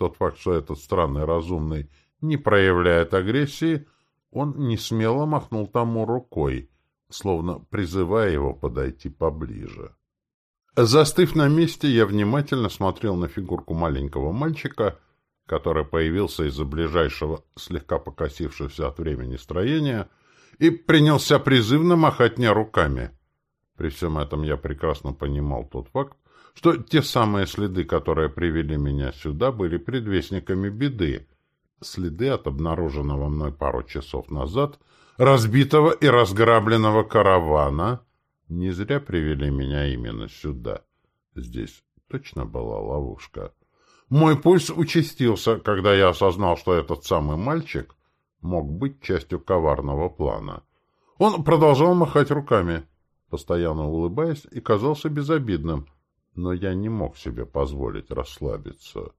тот факт, что этот странный разумный не проявляет агрессии, он несмело махнул тому рукой, словно призывая его подойти поближе. Застыв на месте, я внимательно смотрел на фигурку маленького мальчика, который появился из-за ближайшего, слегка покосившегося от времени строения, и принялся призывно махать мне руками. При всем этом я прекрасно понимал тот факт, что те самые следы, которые привели меня сюда, были предвестниками беды, следы от обнаруженного мной пару часов назад разбитого и разграбленного каравана не зря привели меня именно сюда. Здесь точно была ловушка. Мой пульс участился, когда я осознал, что этот самый мальчик мог быть частью коварного плана. Он продолжал махать руками, постоянно улыбаясь, и казался безобидным, но я не мог себе позволить расслабиться.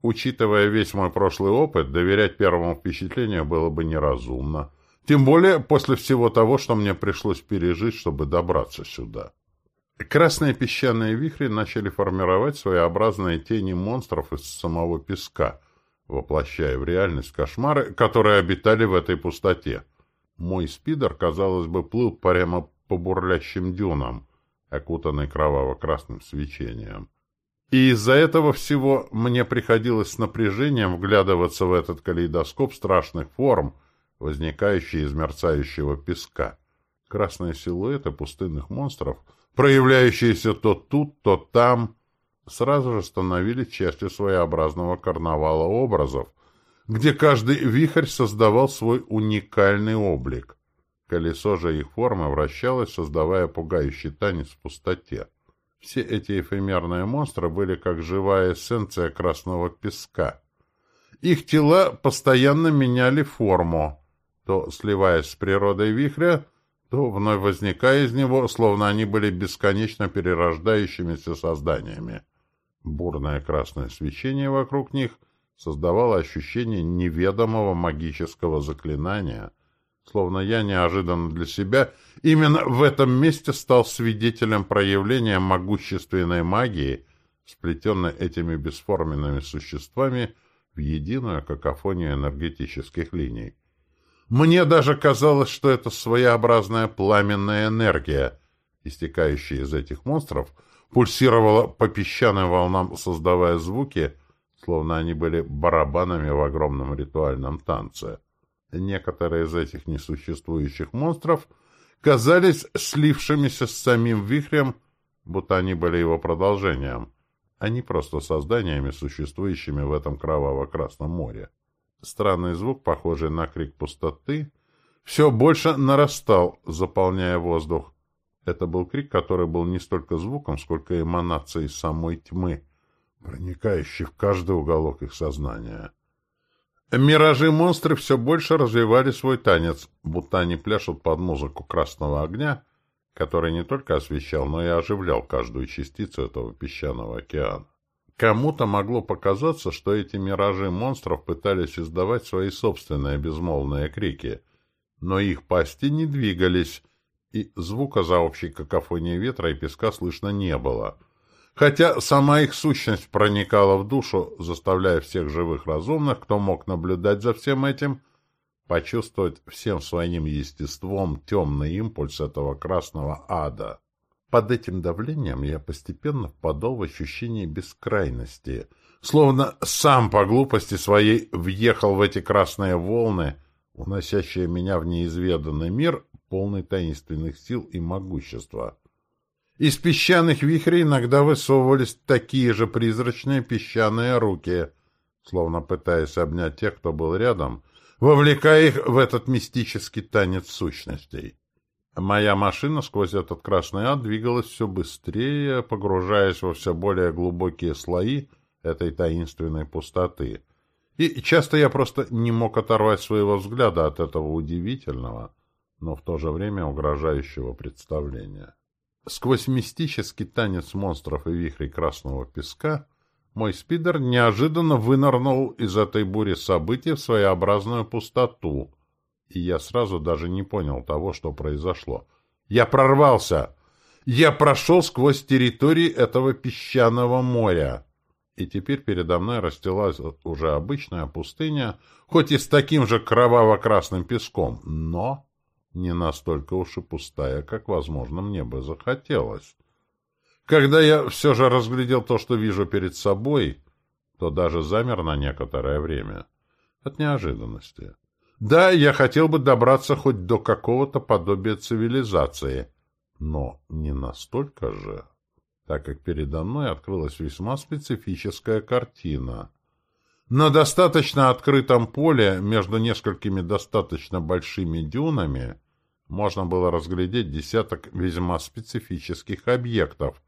Учитывая весь мой прошлый опыт, доверять первому впечатлению было бы неразумно. Тем более после всего того, что мне пришлось пережить, чтобы добраться сюда. Красные песчаные вихри начали формировать своеобразные тени монстров из самого песка, воплощая в реальность кошмары, которые обитали в этой пустоте. Мой спидер, казалось бы, плыл прямо по бурлящим дюнам, окутанный кроваво-красным свечением. И из-за этого всего мне приходилось с напряжением вглядываться в этот калейдоскоп страшных форм, возникающий из мерцающего песка. Красные силуэты пустынных монстров, проявляющиеся то тут, то там, сразу же становились частью своеобразного карнавала образов, где каждый вихрь создавал свой уникальный облик. Колесо же их формы вращалось, создавая пугающий танец в пустоте. Все эти эфемерные монстры были как живая эссенция красного песка. Их тела постоянно меняли форму, то сливаясь с природой вихря, то вновь возникая из него, словно они были бесконечно перерождающимися созданиями. Бурное красное свечение вокруг них создавало ощущение неведомого магического заклинания, словно я неожиданно для себя именно в этом месте стал свидетелем проявления могущественной магии, сплетенной этими бесформенными существами в единую какофонию энергетических линий. Мне даже казалось, что это своеобразная пламенная энергия, истекающая из этих монстров, пульсировала по песчаным волнам, создавая звуки, словно они были барабанами в огромном ритуальном танце. Некоторые из этих несуществующих монстров казались слившимися с самим вихрем, будто они были его продолжением, а не просто созданиями, существующими в этом кроваво-красном море. Странный звук, похожий на крик пустоты, все больше нарастал, заполняя воздух. Это был крик, который был не столько звуком, сколько эманацией самой тьмы, проникающей в каждый уголок их сознания. Миражи-монстры все больше развивали свой танец, будто они пляшут под музыку красного огня, который не только освещал, но и оживлял каждую частицу этого песчаного океана. Кому-то могло показаться, что эти миражи монстров пытались издавать свои собственные безмолвные крики, но их пасти не двигались, и звука за общей какофонией ветра и песка слышно не было — хотя сама их сущность проникала в душу, заставляя всех живых разумных, кто мог наблюдать за всем этим, почувствовать всем своим естеством темный импульс этого красного ада. Под этим давлением я постепенно впадал в ощущение бескрайности, словно сам по глупости своей въехал в эти красные волны, уносящие меня в неизведанный мир, полный таинственных сил и могущества. Из песчаных вихрей иногда высовывались такие же призрачные песчаные руки, словно пытаясь обнять тех, кто был рядом, вовлекая их в этот мистический танец сущностей. Моя машина сквозь этот красный ад двигалась все быстрее, погружаясь во все более глубокие слои этой таинственной пустоты. И часто я просто не мог оторвать своего взгляда от этого удивительного, но в то же время угрожающего представления. Сквозь мистический танец монстров и вихрей красного песка мой спидер неожиданно вынырнул из этой бури событий в своеобразную пустоту, и я сразу даже не понял того, что произошло. Я прорвался! Я прошел сквозь территории этого песчаного моря. И теперь передо мной расстилалась уже обычная пустыня, хоть и с таким же кроваво-красным песком, но не настолько уж и пустая, как, возможно, мне бы захотелось. Когда я все же разглядел то, что вижу перед собой, то даже замер на некоторое время. От неожиданности. Да, я хотел бы добраться хоть до какого-то подобия цивилизации, но не настолько же, так как передо мной открылась весьма специфическая картина. На достаточно открытом поле между несколькими достаточно большими дюнами можно было разглядеть десяток весьма специфических объектов,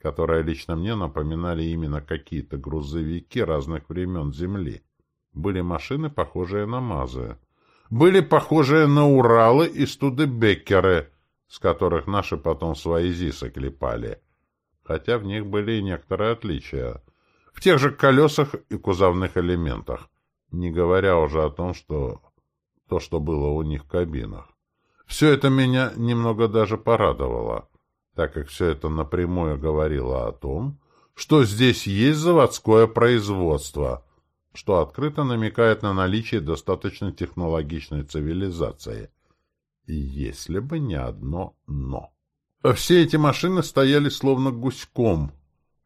которые лично мне напоминали именно какие-то грузовики разных времен Земли. Были машины, похожие на МАЗы. Были похожие на Уралы и Студебеккеры, с которых наши потом свои ЗИСы клепали. Хотя в них были и некоторые отличия. В тех же колесах и кузовных элементах. Не говоря уже о том, что то, что было у них в кабинах. Все это меня немного даже порадовало, так как все это напрямую говорило о том, что здесь есть заводское производство, что открыто намекает на наличие достаточно технологичной цивилизации. Если бы не одно «но». Все эти машины стояли словно гуськом,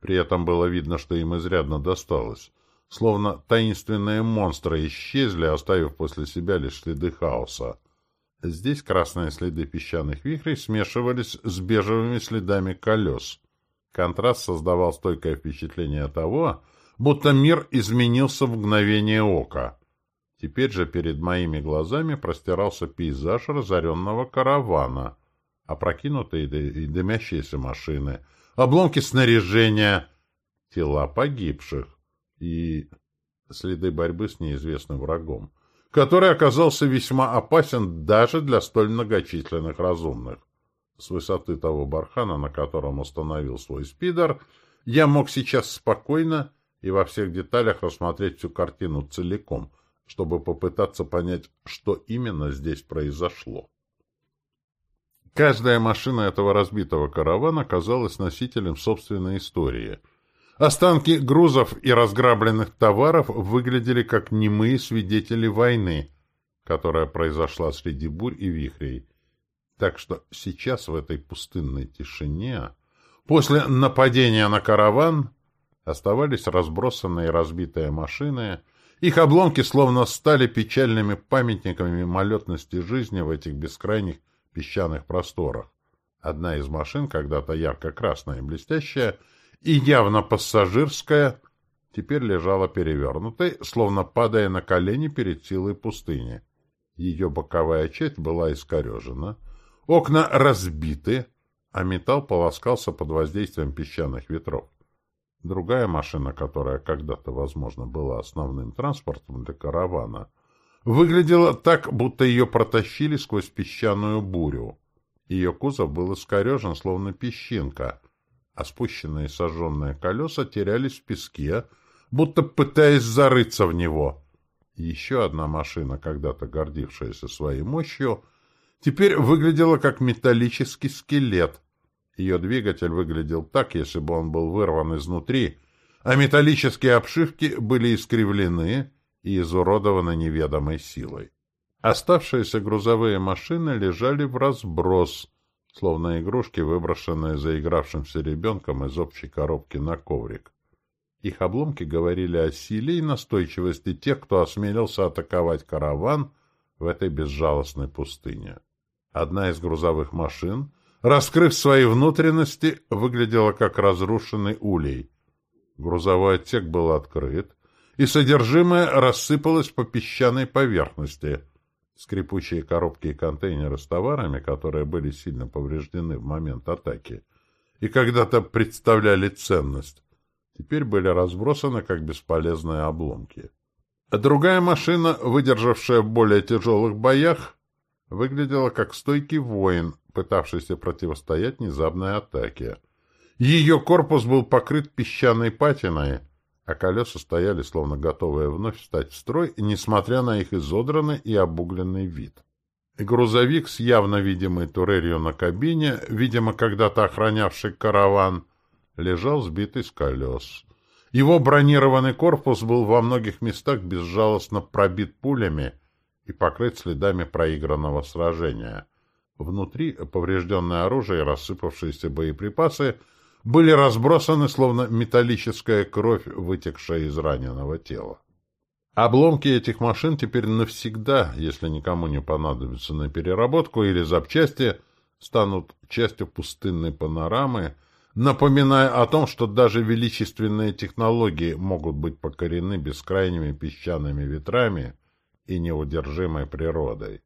при этом было видно, что им изрядно досталось. Словно таинственные монстры исчезли, оставив после себя лишь следы хаоса. Здесь красные следы песчаных вихрей смешивались с бежевыми следами колес. Контраст создавал стойкое впечатление того, будто мир изменился в мгновение ока. Теперь же перед моими глазами простирался пейзаж разоренного каравана, опрокинутые и дымящиеся машины, обломки снаряжения, тела погибших и следы борьбы с неизвестным врагом который оказался весьма опасен даже для столь многочисленных разумных. С высоты того бархана, на котором установил свой спидер, я мог сейчас спокойно и во всех деталях рассмотреть всю картину целиком, чтобы попытаться понять, что именно здесь произошло. Каждая машина этого разбитого каравана казалась носителем собственной истории — Останки грузов и разграбленных товаров выглядели как немые свидетели войны, которая произошла среди бурь и вихрей. Так что сейчас в этой пустынной тишине, после нападения на караван, оставались разбросанные и разбитые машины, их обломки словно стали печальными памятниками мимолетности жизни в этих бескрайних песчаных просторах. Одна из машин, когда-то ярко-красная и блестящая, и явно пассажирская, теперь лежала перевернутой, словно падая на колени перед силой пустыни. Ее боковая часть была искорежена, окна разбиты, а металл полоскался под воздействием песчаных ветров. Другая машина, которая когда-то, возможно, была основным транспортом для каравана, выглядела так, будто ее протащили сквозь песчаную бурю. Ее кузов был искорежен, словно песчинка, а спущенные и сожженные колеса терялись в песке, будто пытаясь зарыться в него. Еще одна машина, когда-то гордившаяся своей мощью, теперь выглядела как металлический скелет. Ее двигатель выглядел так, если бы он был вырван изнутри, а металлические обшивки были искривлены и изуродованы неведомой силой. Оставшиеся грузовые машины лежали в разброс, словно игрушки, выброшенные заигравшимся ребенком из общей коробки на коврик. Их обломки говорили о силе и настойчивости тех, кто осмелился атаковать караван в этой безжалостной пустыне. Одна из грузовых машин, раскрыв свои внутренности, выглядела как разрушенный улей. Грузовой отсек был открыт, и содержимое рассыпалось по песчаной поверхности — Скрипучие коробки и контейнеры с товарами, которые были сильно повреждены в момент атаки и когда-то представляли ценность, теперь были разбросаны как бесполезные обломки. Другая машина, выдержавшая в более тяжелых боях, выглядела как стойкий воин, пытавшийся противостоять внезапной атаке. Ее корпус был покрыт песчаной патиной, а колеса стояли, словно готовые вновь встать в строй, несмотря на их изодранный и обугленный вид. Грузовик с явно видимой турелью на кабине, видимо, когда-то охранявший караван, лежал сбитый с колес. Его бронированный корпус был во многих местах безжалостно пробит пулями и покрыт следами проигранного сражения. Внутри поврежденное оружие и рассыпавшиеся боеприпасы были разбросаны, словно металлическая кровь, вытекшая из раненого тела. Обломки этих машин теперь навсегда, если никому не понадобятся на переработку или запчасти, станут частью пустынной панорамы, напоминая о том, что даже величественные технологии могут быть покорены бескрайними песчаными ветрами и неудержимой природой.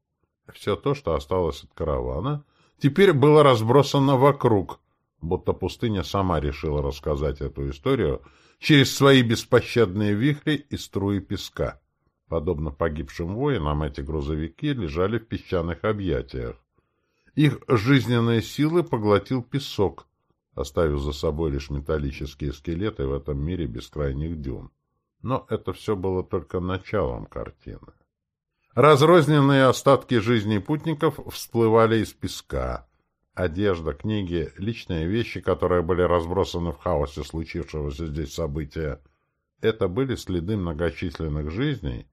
Все то, что осталось от каравана, теперь было разбросано вокруг, будто пустыня сама решила рассказать эту историю через свои беспощадные вихри и струи песка. Подобно погибшим воинам, эти грузовики лежали в песчаных объятиях. Их жизненные силы поглотил песок, оставив за собой лишь металлические скелеты в этом мире бескрайних дюн. Но это все было только началом картины. Разрозненные остатки жизни путников всплывали из песка. Одежда, книги, личные вещи, которые были разбросаны в хаосе случившегося здесь события, это были следы многочисленных жизней,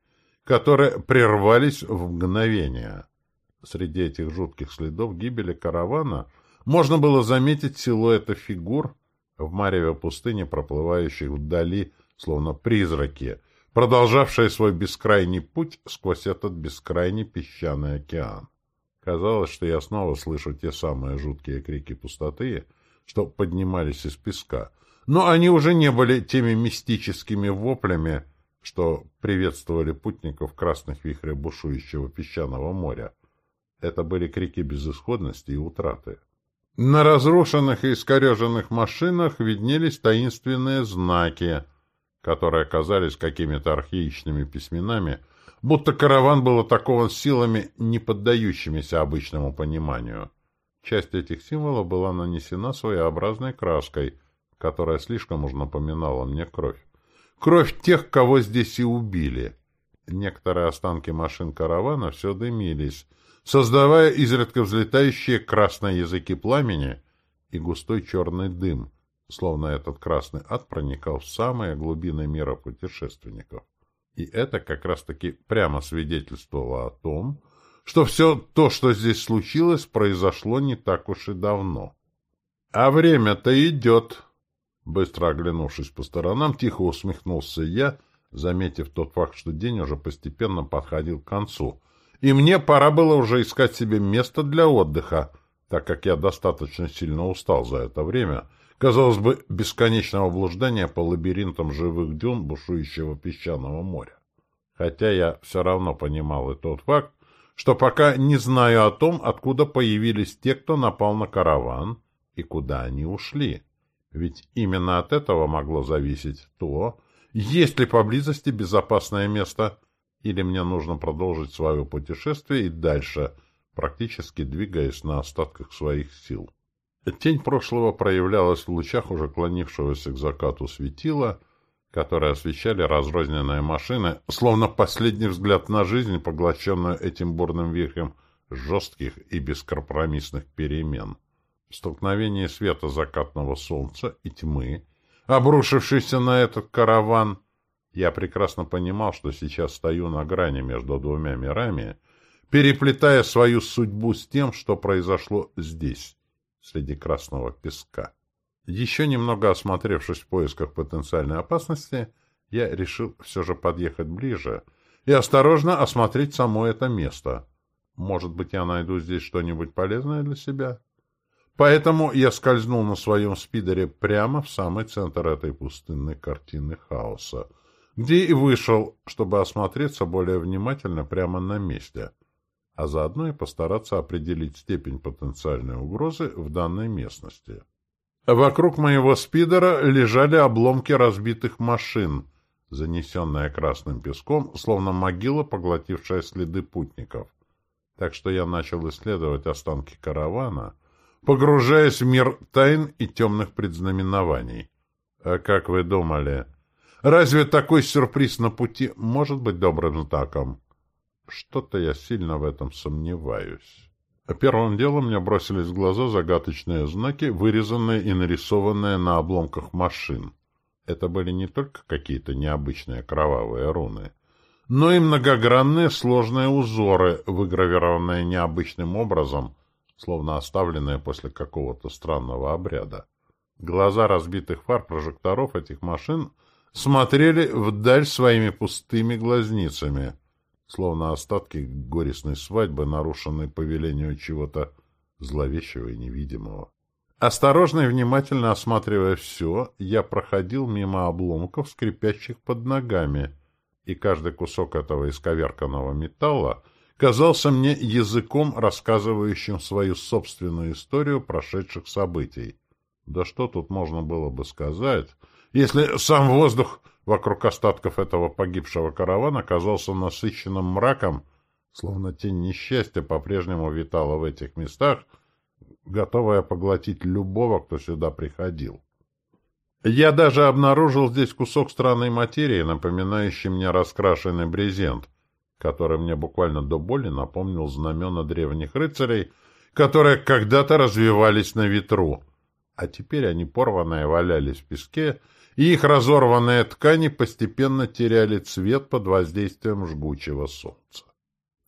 которые прервались в мгновение. Среди этих жутких следов гибели каравана можно было заметить силуэты фигур в мареве пустыни, проплывающих вдали, словно призраки, продолжавшие свой бескрайний путь сквозь этот бескрайний песчаный океан. Казалось, что я снова слышу те самые жуткие крики пустоты, что поднимались из песка. Но они уже не были теми мистическими воплями, что приветствовали путников красных вихрях бушующего песчаного моря. Это были крики безысходности и утраты. На разрушенных и искореженных машинах виднелись таинственные знаки, которые оказались какими-то архаичными письменами, будто караван был атакован силами, не поддающимися обычному пониманию. Часть этих символов была нанесена своеобразной краской, которая слишком уж напоминала мне кровь. Кровь тех, кого здесь и убили. Некоторые останки машин каравана все дымились, создавая изредка взлетающие красные языки пламени и густой черный дым, словно этот красный ад проникал в самые глубины мира путешественников. И это как раз-таки прямо свидетельствовало о том, что все то, что здесь случилось, произошло не так уж и давно. А время-то идет. Быстро оглянувшись по сторонам, тихо усмехнулся я, заметив тот факт, что день уже постепенно подходил к концу, и мне пора было уже искать себе место для отдыха, так как я достаточно сильно устал за это время, казалось бы, бесконечного блуждания по лабиринтам живых дюн бушующего песчаного моря. Хотя я все равно понимал и тот факт, что пока не знаю о том, откуда появились те, кто напал на караван, и куда они ушли. Ведь именно от этого могло зависеть то, есть ли поблизости безопасное место – или мне нужно продолжить свое путешествие и дальше, практически двигаясь на остатках своих сил. Тень прошлого проявлялась в лучах уже клонившегося к закату светила, которые освещали разрозненные машины, словно последний взгляд на жизнь, поглощенную этим бурным вихрем жестких и бескомпромиссных перемен. Столкновение света закатного солнца и тьмы, обрушившейся на этот караван — я прекрасно понимал, что сейчас стою на грани между двумя мирами, переплетая свою судьбу с тем, что произошло здесь, среди красного песка. Еще немного осмотревшись в поисках потенциальной опасности, я решил все же подъехать ближе и осторожно осмотреть само это место. Может быть, я найду здесь что-нибудь полезное для себя? Поэтому я скользнул на своем спидере прямо в самый центр этой пустынной картины хаоса — где и вышел, чтобы осмотреться более внимательно прямо на месте, а заодно и постараться определить степень потенциальной угрозы в данной местности. Вокруг моего спидера лежали обломки разбитых машин, занесенные красным песком, словно могила, поглотившая следы путников. Так что я начал исследовать останки каравана, погружаясь в мир тайн и темных предзнаменований. А как вы думали, Разве такой сюрприз на пути может быть добрым знаком? Что-то я сильно в этом сомневаюсь. Первым делом мне бросились в глаза загадочные знаки, вырезанные и нарисованные на обломках машин. Это были не только какие-то необычные кровавые руны, но и многогранные сложные узоры, выгравированные необычным образом, словно оставленные после какого-то странного обряда. Глаза разбитых фар прожекторов этих машин смотрели вдаль своими пустыми глазницами, словно остатки горестной свадьбы, нарушенной по велению чего-то зловещего и невидимого. Осторожно и внимательно осматривая все, я проходил мимо обломков, скрипящих под ногами, и каждый кусок этого исковерканного металла казался мне языком, рассказывающим свою собственную историю прошедших событий. Да что тут можно было бы сказать, если сам воздух вокруг остатков этого погибшего каравана оказался насыщенным мраком, словно тень несчастья по-прежнему витала в этих местах, готовая поглотить любого, кто сюда приходил. Я даже обнаружил здесь кусок странной материи, напоминающий мне раскрашенный брезент, который мне буквально до боли напомнил знамена древних рыцарей, которые когда-то развивались на ветру, а теперь они порванные валялись в песке, и их разорванные ткани постепенно теряли цвет под воздействием жгучего солнца.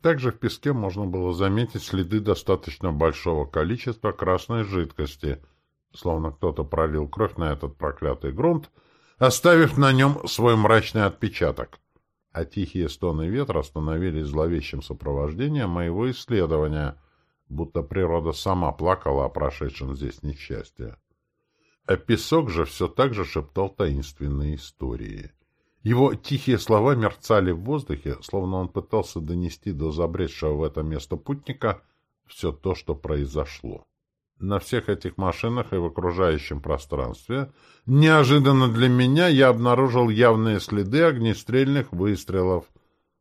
Также в песке можно было заметить следы достаточно большого количества красной жидкости — словно кто-то пролил кровь на этот проклятый грунт, оставив на нем свой мрачный отпечаток. А тихие стоны ветра становились зловещим сопровождением моего исследования, будто природа сама плакала о прошедшем здесь несчастье. А песок же все так же шептал таинственные истории. Его тихие слова мерцали в воздухе, словно он пытался донести до забредшего в это место путника все то, что произошло на всех этих машинах и в окружающем пространстве, неожиданно для меня я обнаружил явные следы огнестрельных выстрелов,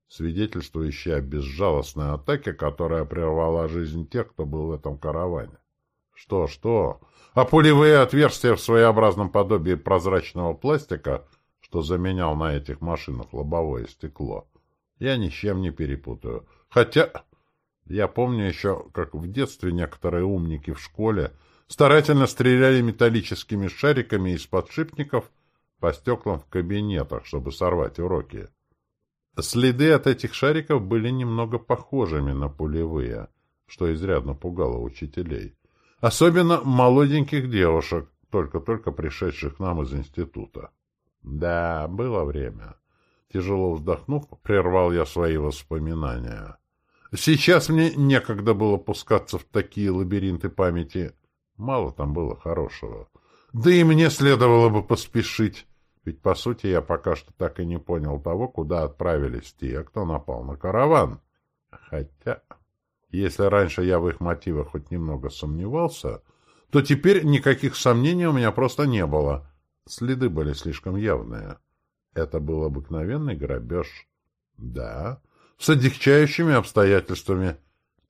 свидетельствующие о безжалостной атаке, которая прервала жизнь тех, кто был в этом караване. Что, что? А пулевые отверстия в своеобразном подобии прозрачного пластика, что заменял на этих машинах лобовое стекло, я ни с чем не перепутаю. Хотя... Я помню еще, как в детстве некоторые умники в школе старательно стреляли металлическими шариками из подшипников по стеклам в кабинетах, чтобы сорвать уроки. Следы от этих шариков были немного похожими на пулевые, что изрядно пугало учителей. Особенно молоденьких девушек, только-только пришедших к нам из института. Да, было время. Тяжело вздохнув, прервал я свои воспоминания. Сейчас мне некогда было пускаться в такие лабиринты памяти. Мало там было хорошего. Да и мне следовало бы поспешить. Ведь, по сути, я пока что так и не понял того, куда отправились те, кто напал на караван. Хотя, если раньше я в их мотивах хоть немного сомневался, то теперь никаких сомнений у меня просто не было. Следы были слишком явные. Это был обыкновенный грабеж. Да, с одихчающими обстоятельствами.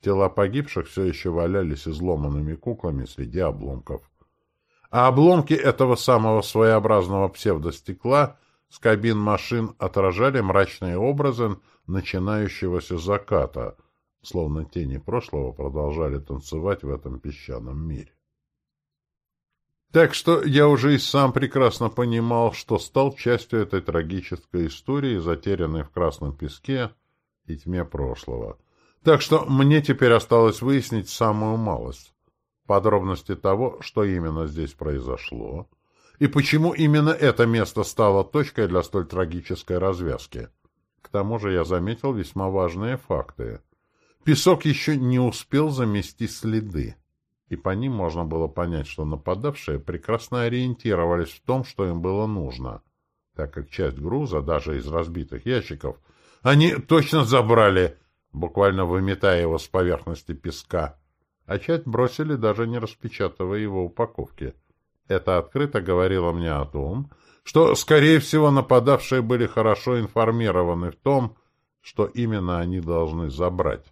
Тела погибших все еще валялись изломанными куклами среди обломков. А обломки этого самого своеобразного псевдостекла с кабин машин отражали мрачные образы начинающегося заката, словно тени прошлого продолжали танцевать в этом песчаном мире. Так что я уже и сам прекрасно понимал, что стал частью этой трагической истории, затерянной в красном песке, и тьме прошлого. Так что мне теперь осталось выяснить самую малость. Подробности того, что именно здесь произошло, и почему именно это место стало точкой для столь трагической развязки. К тому же я заметил весьма важные факты. Песок еще не успел замести следы, и по ним можно было понять, что нападавшие прекрасно ориентировались в том, что им было нужно, так как часть груза, даже из разбитых ящиков, они точно забрали, буквально выметая его с поверхности песка. А часть бросили, даже не распечатывая его упаковки. Это открыто говорило мне о том, что, скорее всего, нападавшие были хорошо информированы в том, что именно они должны забрать.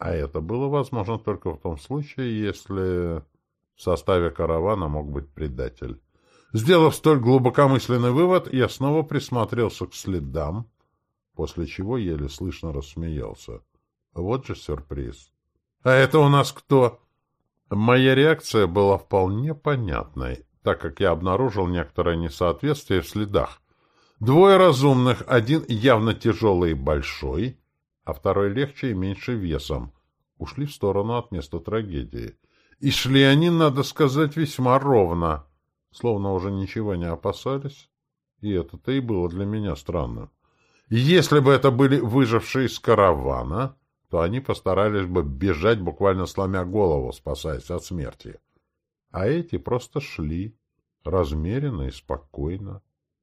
А это было возможно только в том случае, если в составе каравана мог быть предатель. Сделав столь глубокомысленный вывод, я снова присмотрелся к следам, после чего еле слышно рассмеялся. Вот же сюрприз. «А это у нас кто?» Моя реакция была вполне понятной. так как я обнаружил некоторое несоответствие в следах. Двое разумных, один явно тяжелый и большой, а второй легче и меньше весом, ушли в сторону от места трагедии. И шли они, надо сказать, весьма ровно, словно уже ничего не опасались. И это-то и было для меня странным. Если бы это были выжившие из каравана, то они постарались бы бежать, буквально сломя голову, спасаясь от смерти. А эти просто шли, размеренно и спокойно.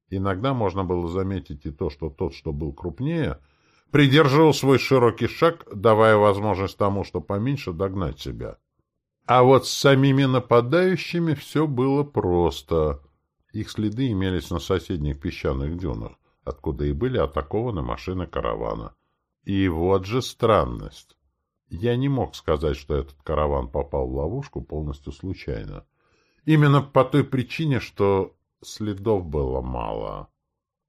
Иногда можно было заметить и то, что тот, что был крупнее, придерживал свой широкий шаг, давая возможность тому, что поменьше, догнать себя. А вот с самими нападающими все было просто. Их следы имелись на соседних песчаных дюнах, откуда и были атакованы машины каравана. И вот же странность. Я не мог сказать, что этот караван попал в ловушку полностью случайно. Именно по той причине, что следов было мало.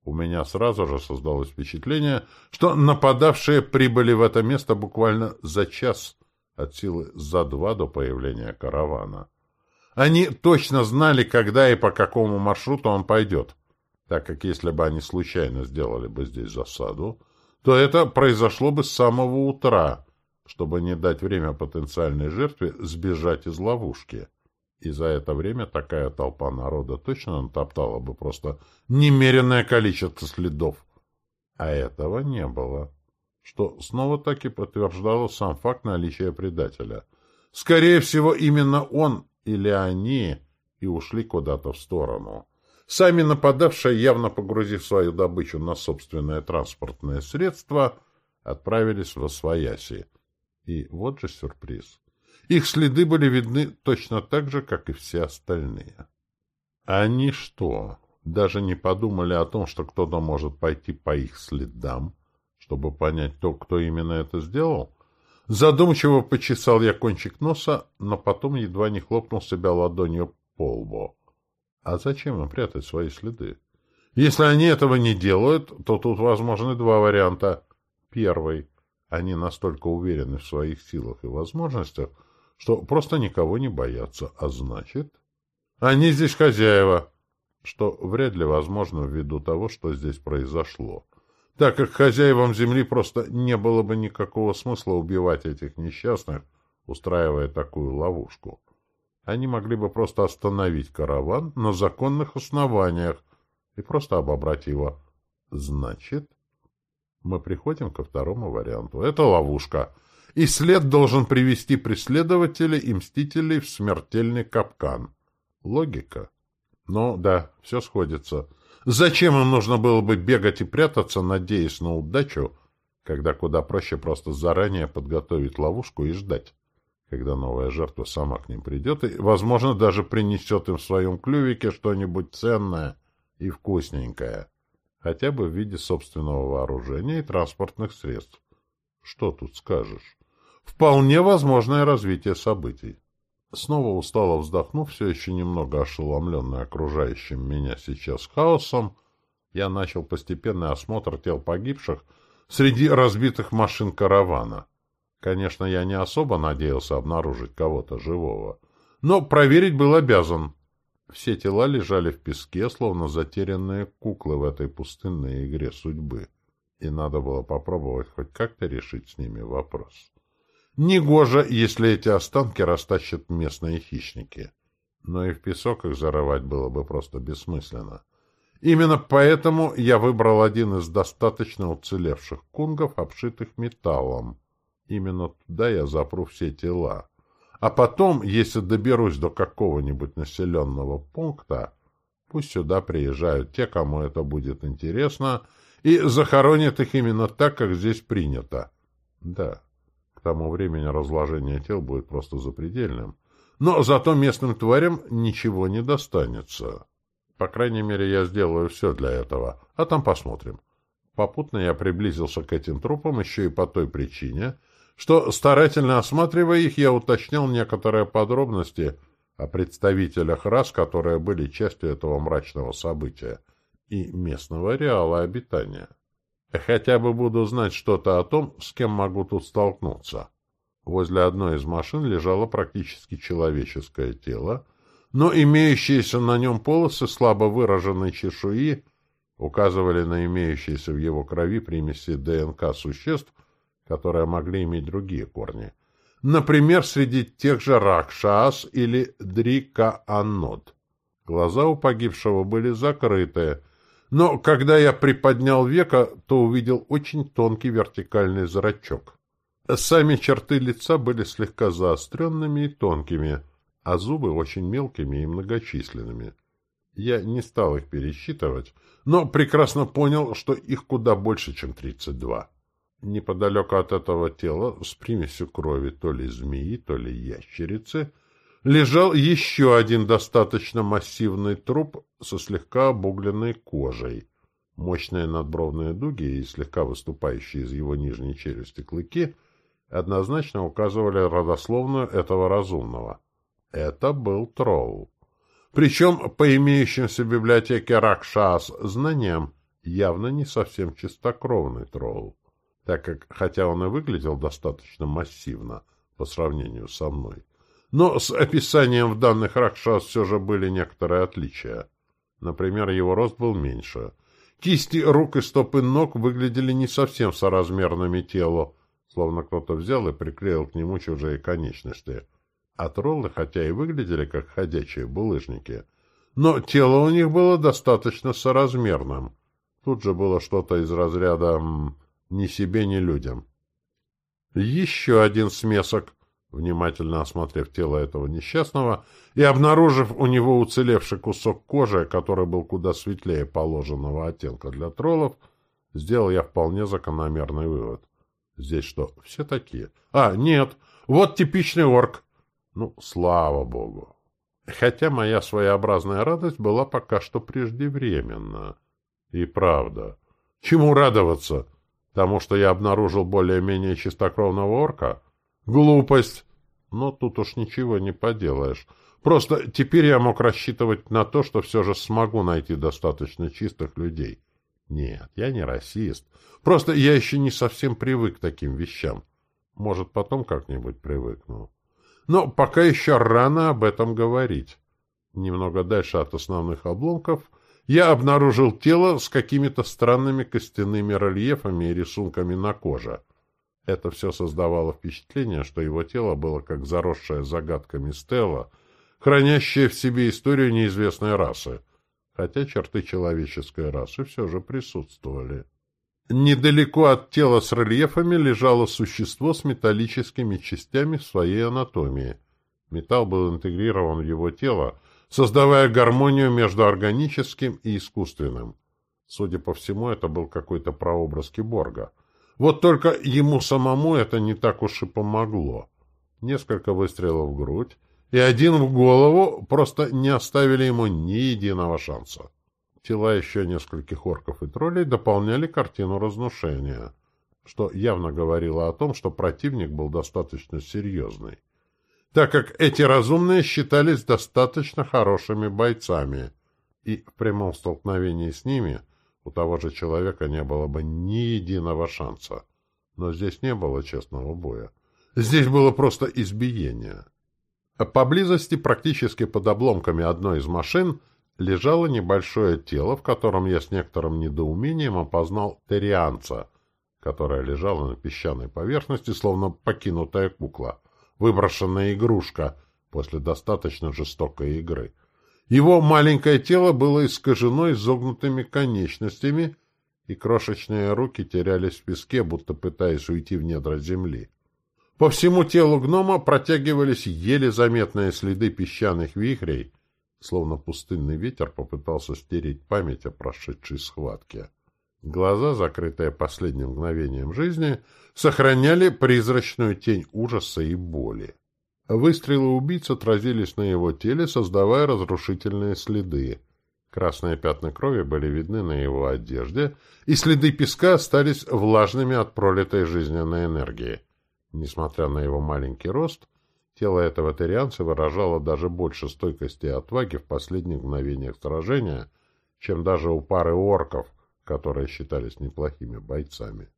У меня сразу же создалось впечатление, что нападавшие прибыли в это место буквально за час от силы за два до появления каравана. Они точно знали, когда и по какому маршруту он пойдет, так как если бы они случайно сделали бы здесь засаду, то это произошло бы с самого утра, чтобы не дать время потенциальной жертве сбежать из ловушки. И за это время такая толпа народа точно натоптала бы просто немеренное количество следов. А этого не было что снова-таки подтверждало сам факт наличия предателя. Скорее всего, именно он или они и ушли куда-то в сторону. Сами нападавшие, явно погрузив свою добычу на собственное транспортное средство, отправились в Освояси. И вот же сюрприз. Их следы были видны точно так же, как и все остальные. Они что, даже не подумали о том, что кто-то может пойти по их следам? чтобы понять то, кто именно это сделал? Задумчиво почесал я кончик носа, но потом едва не хлопнул себя ладонью по лбу. А зачем им прятать свои следы? Если они этого не делают, то тут возможны два варианта. Первый. Они настолько уверены в своих силах и возможностях, что просто никого не боятся. А значит, они здесь хозяева, что вряд ли возможно ввиду того, что здесь произошло так как хозяевам земли просто не было бы никакого смысла убивать этих несчастных, устраивая такую ловушку. Они могли бы просто остановить караван на законных основаниях и просто обобрать его. Значит, мы приходим ко второму варианту. Это ловушка. И след должен привести преследователей и мстителей в смертельный капкан. Логика. Ну да, все сходится. Зачем им нужно было бы бегать и прятаться, надеясь на удачу, когда куда проще просто заранее подготовить ловушку и ждать, когда новая жертва сама к ним придет и, возможно, даже принесет им в своем клювике что-нибудь ценное и вкусненькое, хотя бы в виде собственного вооружения и транспортных средств. Что тут скажешь? Вполне возможное развитие событий. Снова устало вздохнув, все еще немного ошеломленный окружающим меня сейчас хаосом, я начал постепенный осмотр тел погибших среди разбитых машин каравана. Конечно, я не особо надеялся обнаружить кого-то живого, но проверить был обязан. Все тела лежали в песке, словно затерянные куклы в этой пустынной игре судьбы, и надо было попробовать хоть как-то решить с ними вопрос. Негоже, если эти останки растащат местные хищники. Но и в песок их зарывать было бы просто бессмысленно. Именно поэтому я выбрал один из достаточно уцелевших кунгов, обшитых металлом. Именно туда я запру все тела. А потом, если доберусь до какого-нибудь населенного пункта, пусть сюда приезжают те, кому это будет интересно, и захоронят их именно так, как здесь принято. Да. К тому времени разложение тел будет просто запредельным. Но зато местным тварям ничего не достанется. По крайней мере, я сделаю все для этого, а там посмотрим. Попутно я приблизился к этим трупам еще и по той причине, что, старательно осматривая их, я уточнял некоторые подробности о представителях рас, которые были частью этого мрачного события, и местного реала обитания. Хотя бы буду знать что-то о том, с кем могу тут столкнуться. Возле одной из машин лежало практически человеческое тело, но имеющиеся на нем полосы слабо выраженной чешуи указывали на имеющиеся в его крови примеси ДНК существ, которые могли иметь другие корни. Например, среди тех же ракшас или дрикаанод. Глаза у погибшего были закрыты, но когда я приподнял века, то увидел очень тонкий вертикальный зрачок. Сами черты лица были слегка заостренными и тонкими, а зубы очень мелкими и многочисленными. Я не стал их пересчитывать, но прекрасно понял, что их куда больше, чем тридцать два. Неподалеку от этого тела, с примесью крови то ли змеи, то ли ящерицы, лежал еще один достаточно массивный труп со слегка обугленной кожей. Мощные надбровные дуги и слегка выступающие из его нижней челюсти клыки однозначно указывали родословную этого разумного. Это был тролл. Причем, по имеющимся в библиотеке Ракшас знаниям, явно не совсем чистокровный тролл, так как, хотя он и выглядел достаточно массивно по сравнению со мной, но с описанием в данных Ракшас все же были некоторые отличия. Например, его рост был меньше. Кисти рук и стопы ног выглядели не совсем соразмерными телу, словно кто-то взял и приклеил к нему чужие конечности. А троллы, хотя и выглядели как ходячие булыжники, но тело у них было достаточно соразмерным. Тут же было что-то из разряда «ни себе, ни людям». Еще один смесок Внимательно осмотрев тело этого несчастного и обнаружив у него уцелевший кусок кожи, который был куда светлее положенного оттенка для троллов, сделал я вполне закономерный вывод. Здесь что, все такие? А, нет, вот типичный орк. Ну, слава богу. Хотя моя своеобразная радость была пока что преждевременна. И правда. Чему радоваться? Тому, что я обнаружил более-менее чистокровного орка? Глупость. Но тут уж ничего не поделаешь. Просто теперь я мог рассчитывать на то, что все же смогу найти достаточно чистых людей. Нет, я не расист. Просто я еще не совсем привык к таким вещам. Может, потом как-нибудь привыкну. Но пока еще рано об этом говорить. Немного дальше от основных обломков я обнаружил тело с какими-то странными костяными рельефами и рисунками на коже. Это все создавало впечатление, что его тело было как заросшая загадками стела, хранящая в себе историю неизвестной расы, хотя черты человеческой расы все же присутствовали. Недалеко от тела с рельефами лежало существо с металлическими частями в своей анатомии. Металл был интегрирован в его тело, создавая гармонию между органическим и искусственным. Судя по всему, это был какой-то прообраз киборга — вот только ему самому это не так уж и помогло. Несколько выстрелов в грудь и один в голову просто не оставили ему ни единого шанса. Тела еще нескольких орков и троллей дополняли картину разношения, что явно говорило о том, что противник был достаточно серьезный, так как эти разумные считались достаточно хорошими бойцами, и в прямом столкновении с ними у того же человека не было бы ни единого шанса. Но здесь не было честного боя. Здесь было просто избиение. Поблизости, практически под обломками одной из машин, лежало небольшое тело, в котором я с некоторым недоумением опознал терианца, которая лежала на песчаной поверхности, словно покинутая кукла, выброшенная игрушка после достаточно жестокой игры — его маленькое тело было искажено изогнутыми конечностями, и крошечные руки терялись в песке, будто пытаясь уйти в недра земли. По всему телу гнома протягивались еле заметные следы песчаных вихрей, словно пустынный ветер попытался стереть память о прошедшей схватке. Глаза, закрытые последним мгновением жизни, сохраняли призрачную тень ужаса и боли. Выстрелы убийц отразились на его теле, создавая разрушительные следы. Красные пятна крови были видны на его одежде, и следы песка остались влажными от пролитой жизненной энергии. Несмотря на его маленький рост, тело этого тарианца выражало даже больше стойкости и отваги в последних мгновениях сражения, чем даже у пары орков, которые считались неплохими бойцами.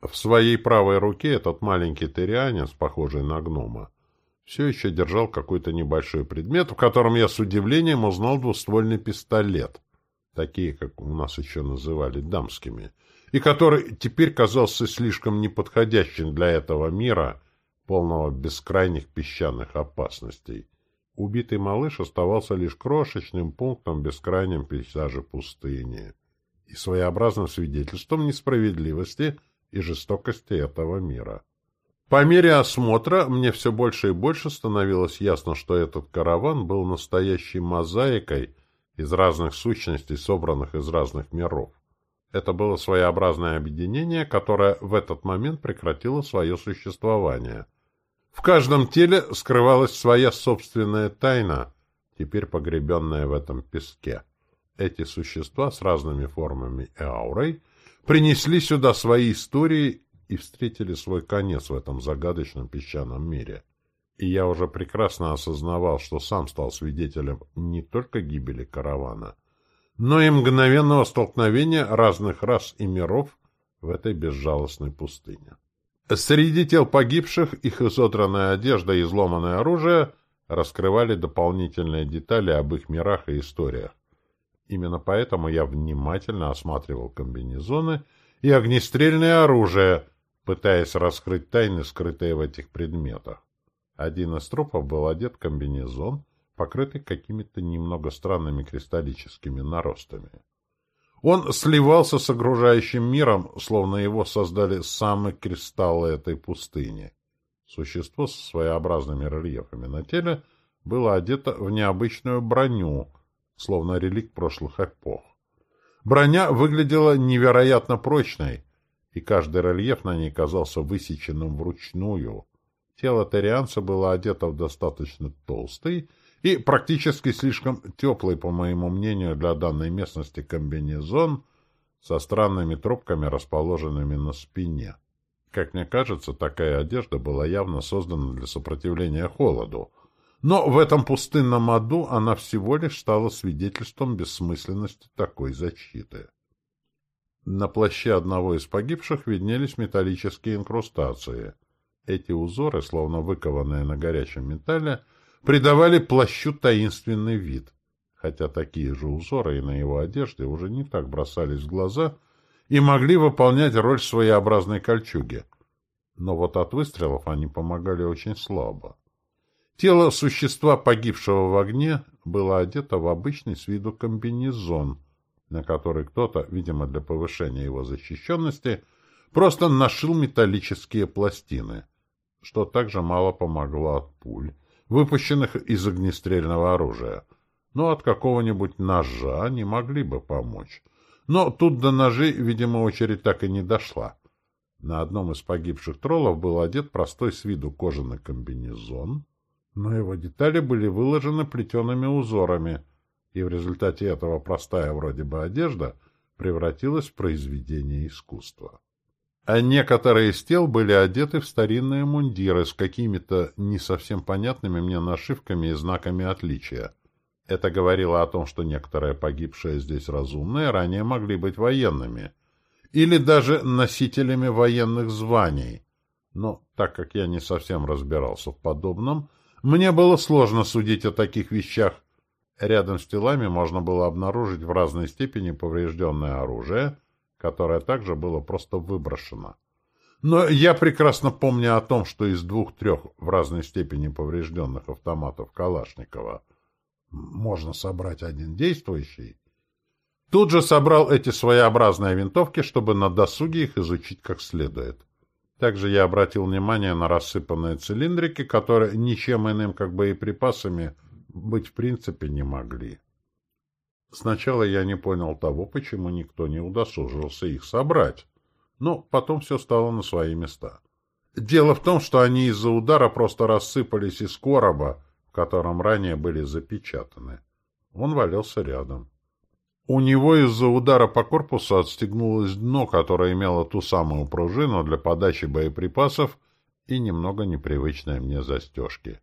В своей правой руке этот маленький тарианец, похожий на гнома, все еще держал какой-то небольшой предмет, в котором я с удивлением узнал двуствольный пистолет, такие, как у нас еще называли, дамскими, и который теперь казался слишком неподходящим для этого мира, полного бескрайних песчаных опасностей. Убитый малыш оставался лишь крошечным пунктом в бескрайнем пейзаже пустыни и своеобразным свидетельством несправедливости и жестокости этого мира. По мере осмотра мне все больше и больше становилось ясно, что этот караван был настоящей мозаикой из разных сущностей, собранных из разных миров. Это было своеобразное объединение, которое в этот момент прекратило свое существование. В каждом теле скрывалась своя собственная тайна, теперь погребенная в этом песке. Эти существа с разными формами и аурой принесли сюда свои истории и встретили свой конец в этом загадочном песчаном мире. И я уже прекрасно осознавал, что сам стал свидетелем не только гибели каравана, но и мгновенного столкновения разных рас и миров в этой безжалостной пустыне. Среди тел погибших их изодранная одежда и изломанное оружие раскрывали дополнительные детали об их мирах и историях. Именно поэтому я внимательно осматривал комбинезоны и огнестрельное оружие, пытаясь раскрыть тайны, скрытые в этих предметах. Один из трупов был одет в комбинезон, покрытый какими-то немного странными кристаллическими наростами. Он сливался с окружающим миром, словно его создали самые кристаллы этой пустыни. Существо со своеобразными рельефами на теле было одето в необычную броню, словно реликт прошлых эпох. Броня выглядела невероятно прочной, и каждый рельеф на ней казался высеченным вручную. Тело тарианца было одето в достаточно толстый и практически слишком теплый, по моему мнению, для данной местности комбинезон со странными трубками, расположенными на спине. Как мне кажется, такая одежда была явно создана для сопротивления холоду, но в этом пустынном аду она всего лишь стала свидетельством бессмысленности такой защиты. На плаще одного из погибших виднелись металлические инкрустации. Эти узоры, словно выкованные на горячем металле, придавали плащу таинственный вид, хотя такие же узоры и на его одежде уже не так бросались в глаза и могли выполнять роль своеобразной кольчуги. Но вот от выстрелов они помогали очень слабо. Тело существа, погибшего в огне, было одето в обычный с виду комбинезон, на который кто-то, видимо для повышения его защищенности, просто нашил металлические пластины, что также мало помогло от пуль, выпущенных из огнестрельного оружия. Но от какого-нибудь ножа не могли бы помочь. Но тут до ножей, видимо, очередь так и не дошла. На одном из погибших троллов был одет простой с виду кожаный комбинезон, но его детали были выложены плетеными узорами, и в результате этого простая вроде бы одежда превратилась в произведение искусства а некоторые из тел были одеты в старинные мундиры с какими-то не совсем понятными мне нашивками и знаками отличия. Это говорило о том, что некоторые погибшие здесь разумные ранее могли быть военными или даже носителями военных званий. Но так как я не совсем разбирался в подобном, мне было сложно судить о таких вещах. Рядом с телами можно было обнаружить в разной степени поврежденное оружие — которое также было просто выброшено. Но я прекрасно помню о том, что из двух-трех в разной степени поврежденных автоматов Калашникова можно собрать один действующий. Тут же собрал эти своеобразные винтовки, чтобы на досуге их изучить как следует. Также я обратил внимание на рассыпанные цилиндрики, которые ничем иным, как боеприпасами, быть в принципе не могли. Сначала я не понял того, почему никто не удосужился их собрать, но потом все стало на свои места. Дело в том, что они из-за удара просто рассыпались из короба, в котором ранее были запечатаны. Он валялся рядом. У него из-за удара по корпусу отстегнулось дно, которое имело ту самую пружину для подачи боеприпасов и немного непривычные мне застежки.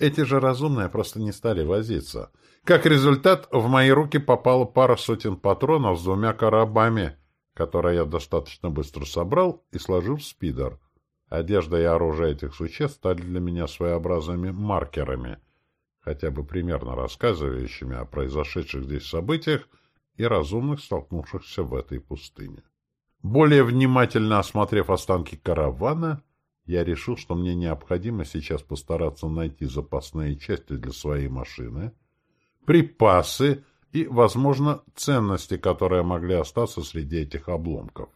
Эти же разумные просто не стали возиться. Как результат, в мои руки попала пара сотен патронов с двумя коробами, которые я достаточно быстро собрал и сложил в спидер. Одежда и оружие этих существ стали для меня своеобразными маркерами, хотя бы примерно рассказывающими о произошедших здесь событиях и разумных, столкнувшихся в этой пустыне. Более внимательно осмотрев останки каравана, я решил, что мне необходимо сейчас постараться найти запасные части для своей машины, припасы и, возможно, ценности, которые могли остаться среди этих обломков.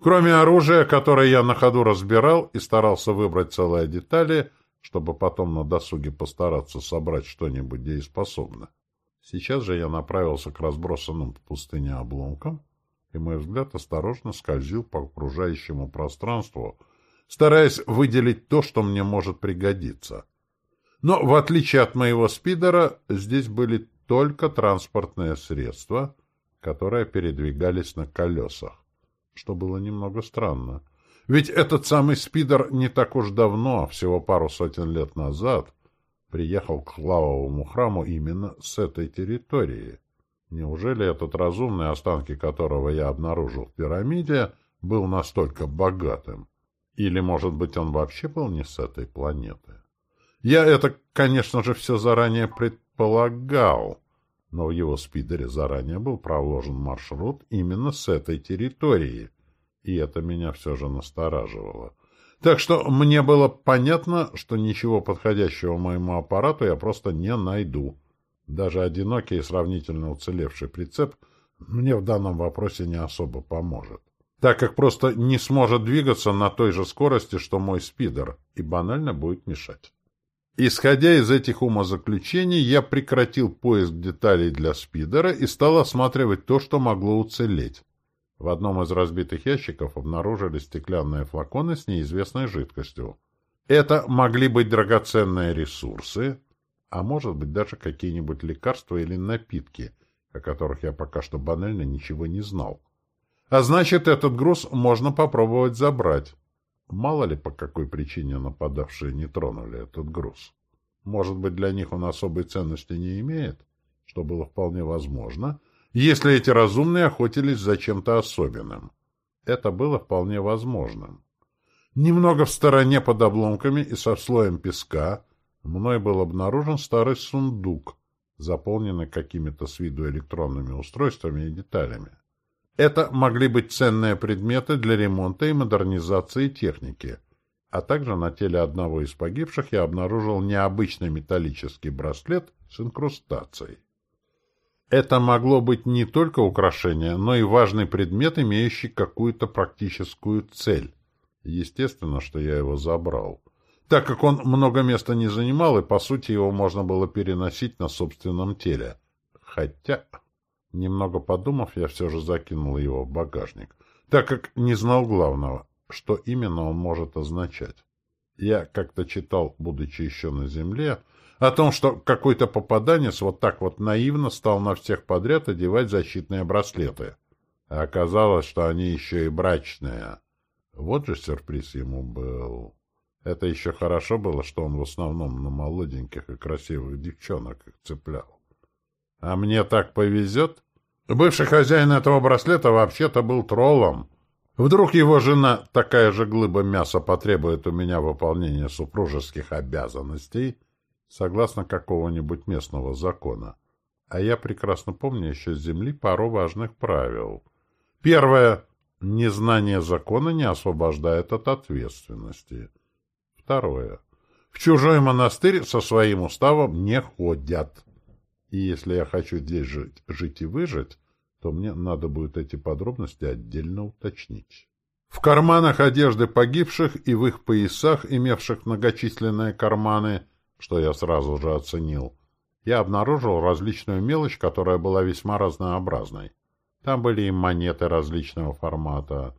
Кроме оружия, которое я на ходу разбирал и старался выбрать целые детали, чтобы потом на досуге постараться собрать что-нибудь дееспособное. Сейчас же я направился к разбросанным в пустыне обломкам, и мой взгляд осторожно скользил по окружающему пространству, стараясь выделить то, что мне может пригодиться. Но, в отличие от моего спидера, здесь были только транспортные средства, которые передвигались на колесах, что было немного странно. Ведь этот самый спидер не так уж давно, всего пару сотен лет назад, приехал к Лавовому храму именно с этой территории. Неужели этот разумный, останки которого я обнаружил в пирамиде, был настолько богатым? Или, может быть, он вообще был не с этой планеты? Я это, конечно же, все заранее предполагал, но в его спидере заранее был проложен маршрут именно с этой территории, и это меня все же настораживало. Так что мне было понятно, что ничего подходящего моему аппарату я просто не найду. Даже одинокий и сравнительно уцелевший прицеп мне в данном вопросе не особо поможет, так как просто не сможет двигаться на той же скорости, что мой спидер, и банально будет мешать. Исходя из этих умозаключений, я прекратил поиск деталей для спидера и стал осматривать то, что могло уцелеть. В одном из разбитых ящиков обнаружили стеклянные флаконы с неизвестной жидкостью. Это могли быть драгоценные ресурсы, а может быть даже какие-нибудь лекарства или напитки, о которых я пока что банально ничего не знал. А значит, этот груз можно попробовать забрать. Мало ли, по какой причине нападавшие не тронули этот груз. Может быть, для них он особой ценности не имеет, что было вполне возможно, если эти разумные охотились за чем-то особенным. Это было вполне возможным. Немного в стороне под обломками и со слоем песка мной был обнаружен старый сундук, заполненный какими-то с виду электронными устройствами и деталями. Это могли быть ценные предметы для ремонта и модернизации техники, а также на теле одного из погибших я обнаружил необычный металлический браслет с инкрустацией. Это могло быть не только украшение, но и важный предмет, имеющий какую-то практическую цель. Естественно, что я его забрал так как он много места не занимал, и, по сути, его можно было переносить на собственном теле. Хотя, немного подумав, я все же закинул его в багажник, так как не знал главного, что именно он может означать. Я как-то читал, будучи еще на земле, о том, что какой-то попаданец вот так вот наивно стал на всех подряд одевать защитные браслеты. А оказалось, что они еще и брачные. Вот же сюрприз ему был. Это еще хорошо было, что он в основном на молоденьких и красивых девчонок их цеплял. А мне так повезет? Бывший хозяин этого браслета вообще-то был троллом. Вдруг его жена, такая же глыба мяса, потребует у меня выполнения супружеских обязанностей, согласно какого-нибудь местного закона. А я прекрасно помню еще с земли пару важных правил. Первое. Незнание закона не освобождает от ответственности. Второе. В чужой монастырь со своим уставом не ходят. И если я хочу здесь жить, жить и выжить, то мне надо будет эти подробности отдельно уточнить. В карманах одежды погибших и в их поясах, имевших многочисленные карманы, что я сразу же оценил, я обнаружил различную мелочь, которая была весьма разнообразной. Там были и монеты различного формата,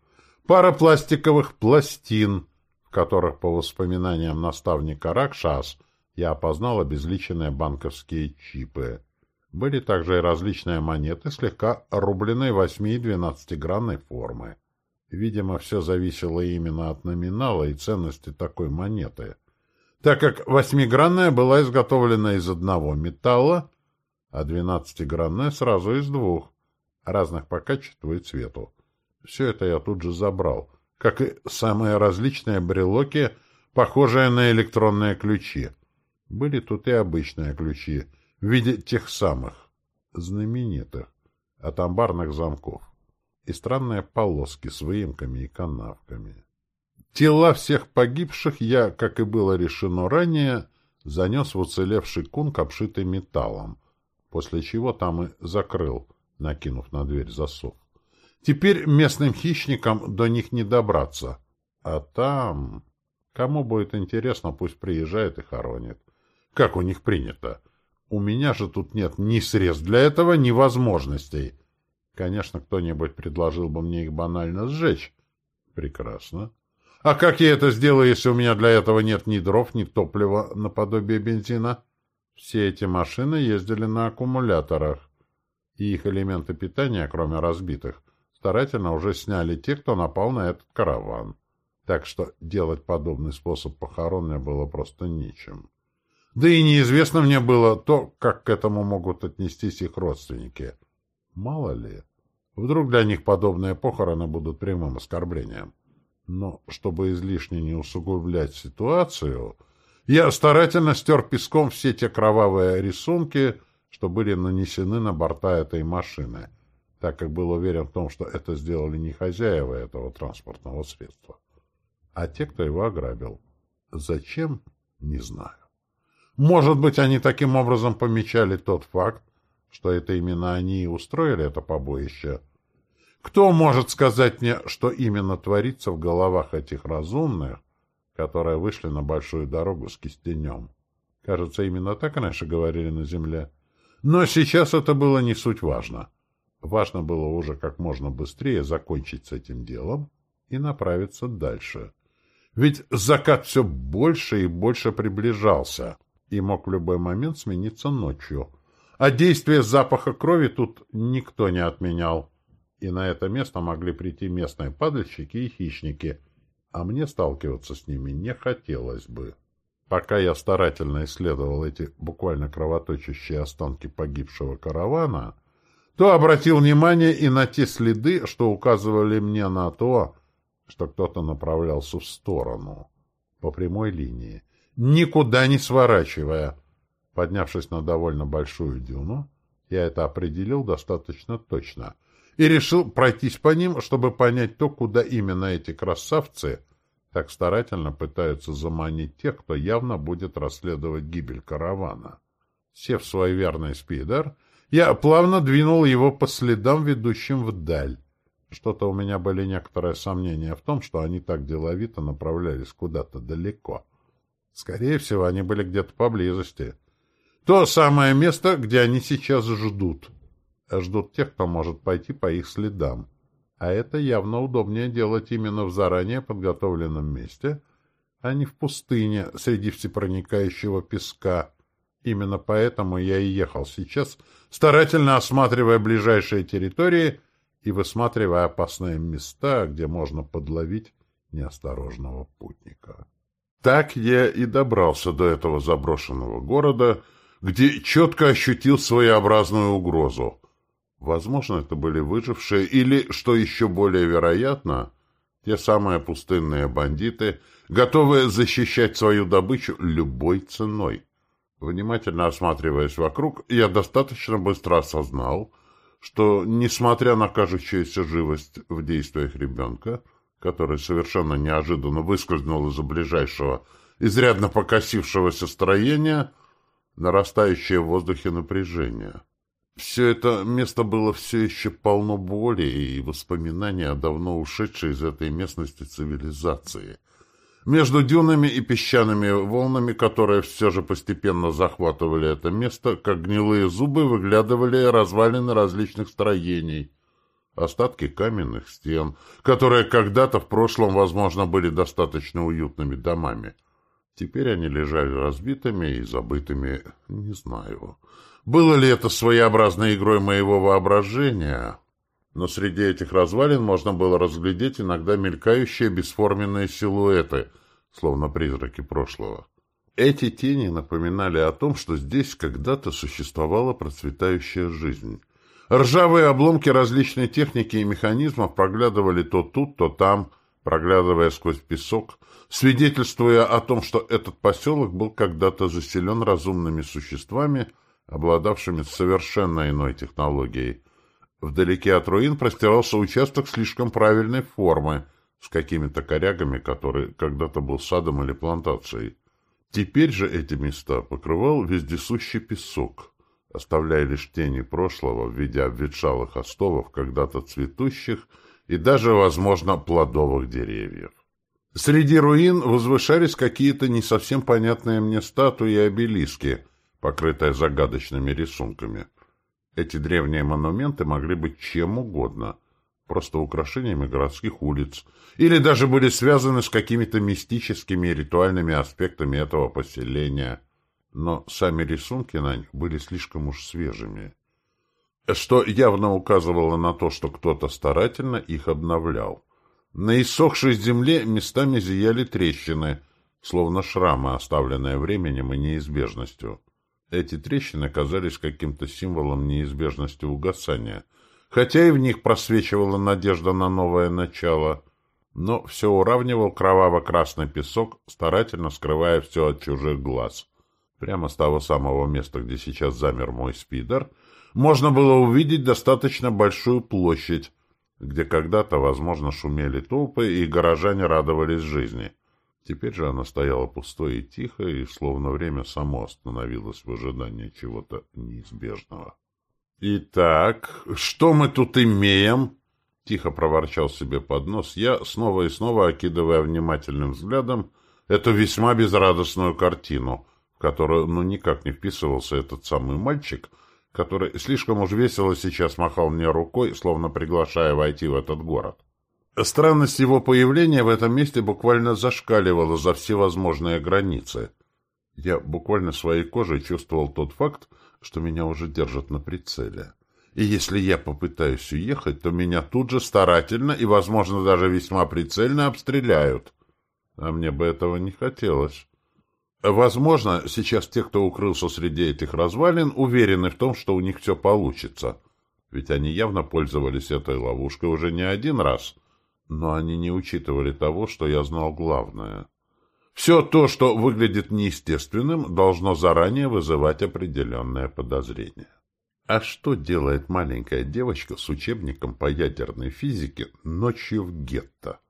пара пластиковых пластин, которых, по воспоминаниям наставника Ракшас, я опознал обезличенные банковские чипы. Были также и различные монеты, слегка рубленной 8- и 12-гранной формы. Видимо, все зависело именно от номинала и ценности такой монеты, так как восьмигранная была изготовлена из одного металла, а двенадцатигранная сразу из двух, разных по качеству и цвету. Все это я тут же забрал — как и самые различные брелоки, похожие на электронные ключи. Были тут и обычные ключи, в виде тех самых, знаменитых, от амбарных замков, и странные полоски с выемками и канавками. Тела всех погибших я, как и было решено ранее, занес в уцелевший кунг, обшитый металлом, после чего там и закрыл, накинув на дверь засов. Теперь местным хищникам до них не добраться. А там... Кому будет интересно, пусть приезжает и хоронит. Как у них принято. У меня же тут нет ни средств для этого, ни возможностей. Конечно, кто-нибудь предложил бы мне их банально сжечь. Прекрасно. А как я это сделаю, если у меня для этого нет ни дров, ни топлива наподобие бензина? Все эти машины ездили на аккумуляторах, и их элементы питания, кроме разбитых, старательно уже сняли те, кто напал на этот караван. Так что делать подобный способ похорон мне было просто нечем. Да и неизвестно мне было то, как к этому могут отнестись их родственники. Мало ли, вдруг для них подобные похороны будут прямым оскорблением. Но, чтобы излишне не усугублять ситуацию, я старательно стер песком все те кровавые рисунки, что были нанесены на борта этой машины, так как был уверен в том, что это сделали не хозяева этого транспортного средства, а те, кто его ограбил. Зачем? Не знаю. Может быть, они таким образом помечали тот факт, что это именно они и устроили это побоище. Кто может сказать мне, что именно творится в головах этих разумных, которые вышли на большую дорогу с кистенем? Кажется, именно так раньше говорили на земле. Но сейчас это было не суть важно. Важно было уже как можно быстрее закончить с этим делом и направиться дальше. Ведь закат все больше и больше приближался и мог в любой момент смениться ночью. А действие запаха крови тут никто не отменял. И на это место могли прийти местные падальщики и хищники, а мне сталкиваться с ними не хотелось бы. Пока я старательно исследовал эти буквально кровоточащие останки погибшего каравана, то обратил внимание и на те следы, что указывали мне на то, что кто-то направлялся в сторону, по прямой линии, никуда не сворачивая. Поднявшись на довольно большую дюну, я это определил достаточно точно и решил пройтись по ним, чтобы понять то, куда именно эти красавцы так старательно пытаются заманить тех, кто явно будет расследовать гибель каравана. Сев в свой верный спидер, я плавно двинул его по следам, ведущим вдаль. Что-то у меня были некоторые сомнения в том, что они так деловито направлялись куда-то далеко. Скорее всего, они были где-то поблизости. То самое место, где они сейчас ждут. Ждут тех, кто может пойти по их следам. А это явно удобнее делать именно в заранее подготовленном месте, а не в пустыне среди всепроникающего песка. Именно поэтому я и ехал сейчас, старательно осматривая ближайшие территории и высматривая опасные места, где можно подловить неосторожного путника. Так я и добрался до этого заброшенного города, где четко ощутил своеобразную угрозу. Возможно, это были выжившие или, что еще более вероятно, те самые пустынные бандиты, готовые защищать свою добычу любой ценой. Внимательно осматриваясь вокруг, я достаточно быстро осознал, что, несмотря на кажущуюся живость в действиях ребенка, который совершенно неожиданно выскользнул из-за ближайшего, изрядно покосившегося строения, нарастающее в воздухе напряжение. Все это место было все еще полно боли и воспоминаний о давно ушедшей из этой местности цивилизации. Между дюнами и песчаными волнами, которые все же постепенно захватывали это место, как гнилые зубы выглядывали развалины различных строений – остатки каменных стен, которые когда-то в прошлом, возможно, были достаточно уютными домами. Теперь они лежали разбитыми и забытыми, не знаю. Было ли это своеобразной игрой моего воображения? Но среди этих развалин можно было разглядеть иногда мелькающие бесформенные силуэты, словно призраки прошлого. Эти тени напоминали о том, что здесь когда-то существовала процветающая жизнь. Ржавые обломки различной техники и механизмов проглядывали то тут, то там, проглядывая сквозь песок, свидетельствуя о том, что этот поселок был когда-то заселен разумными существами, обладавшими совершенно иной технологией. Вдалеке от руин простирался участок слишком правильной формы, с какими-то корягами, который когда-то был садом или плантацией. Теперь же эти места покрывал вездесущий песок, оставляя лишь тени прошлого в виде обветшалых остовов, когда-то цветущих и даже, возможно, плодовых деревьев. Среди руин возвышались какие-то не совсем понятные мне статуи и обелиски, покрытые загадочными рисунками. Эти древние монументы могли быть чем угодно, просто украшениями городских улиц, или даже были связаны с какими-то мистическими и ритуальными аспектами этого поселения, но сами рисунки на них были слишком уж свежими, что явно указывало на то, что кто-то старательно их обновлял. На иссохшей земле местами зияли трещины, словно шрамы, оставленные временем и неизбежностью. Эти трещины казались каким-то символом неизбежности угасания, хотя и в них просвечивала надежда на новое начало, но все уравнивал кроваво-красный песок, старательно скрывая все от чужих глаз. Прямо с того самого места, где сейчас замер мой спидер, можно было увидеть достаточно большую площадь, где когда-то, возможно, шумели толпы, и горожане радовались жизни. Теперь же она стояла пустой и тихо, и словно время само остановилось в ожидании чего-то неизбежного. «Итак, что мы тут имеем?» — тихо проворчал себе под нос я, снова и снова окидывая внимательным взглядом эту весьма безрадостную картину, которую ну никак не вписывался этот самый мальчик, который слишком уж весело сейчас махал мне рукой, словно приглашая войти в этот город. Странность его появления в этом месте буквально зашкаливала за всевозможные границы. Я буквально своей кожей чувствовал тот факт, что меня уже держат на прицеле. И если я попытаюсь уехать, то меня тут же старательно и, возможно, даже весьма прицельно обстреляют. А мне бы этого не хотелось. Возможно, сейчас те, кто укрылся среди этих развалин, уверены в том, что у них все получится. Ведь они явно пользовались этой ловушкой уже не один раз — но они не учитывали того, что я знал главное. Все то, что выглядит неестественным, должно заранее вызывать определенное подозрение. А что делает маленькая девочка с учебником по ядерной физике ночью в гетто?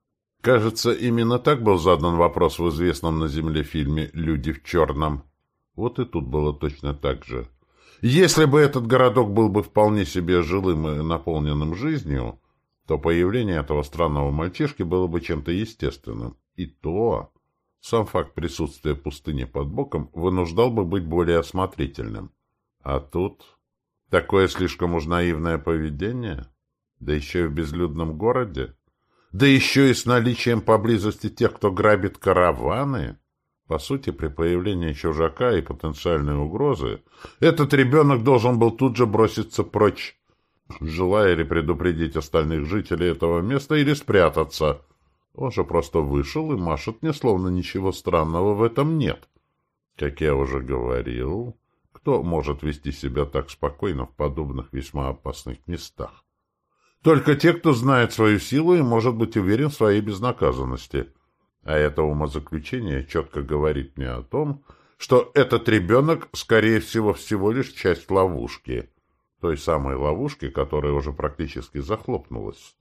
Кажется, именно так был задан вопрос в известном на Земле фильме «Люди в черном». Вот и тут было точно так же. Если бы этот городок был бы вполне себе жилым и наполненным жизнью, то появление этого странного мальчишки было бы чем-то естественным. И то сам факт присутствия пустыни под боком вынуждал бы быть более осмотрительным. А тут такое слишком уж наивное поведение, да еще и в безлюдном городе, да еще и с наличием поблизости тех, кто грабит караваны. По сути, при появлении чужака и потенциальной угрозы, этот ребенок должен был тут же броситься прочь желая ли предупредить остальных жителей этого места или спрятаться. Он же просто вышел и машет мне, словно ничего странного в этом нет. Как я уже говорил, кто может вести себя так спокойно в подобных весьма опасных местах? Только те, кто знает свою силу и может быть уверен в своей безнаказанности. А это умозаключение четко говорит мне о том, что этот ребенок, скорее всего, всего лишь часть ловушки — той самой ловушки, которая уже практически захлопнулась.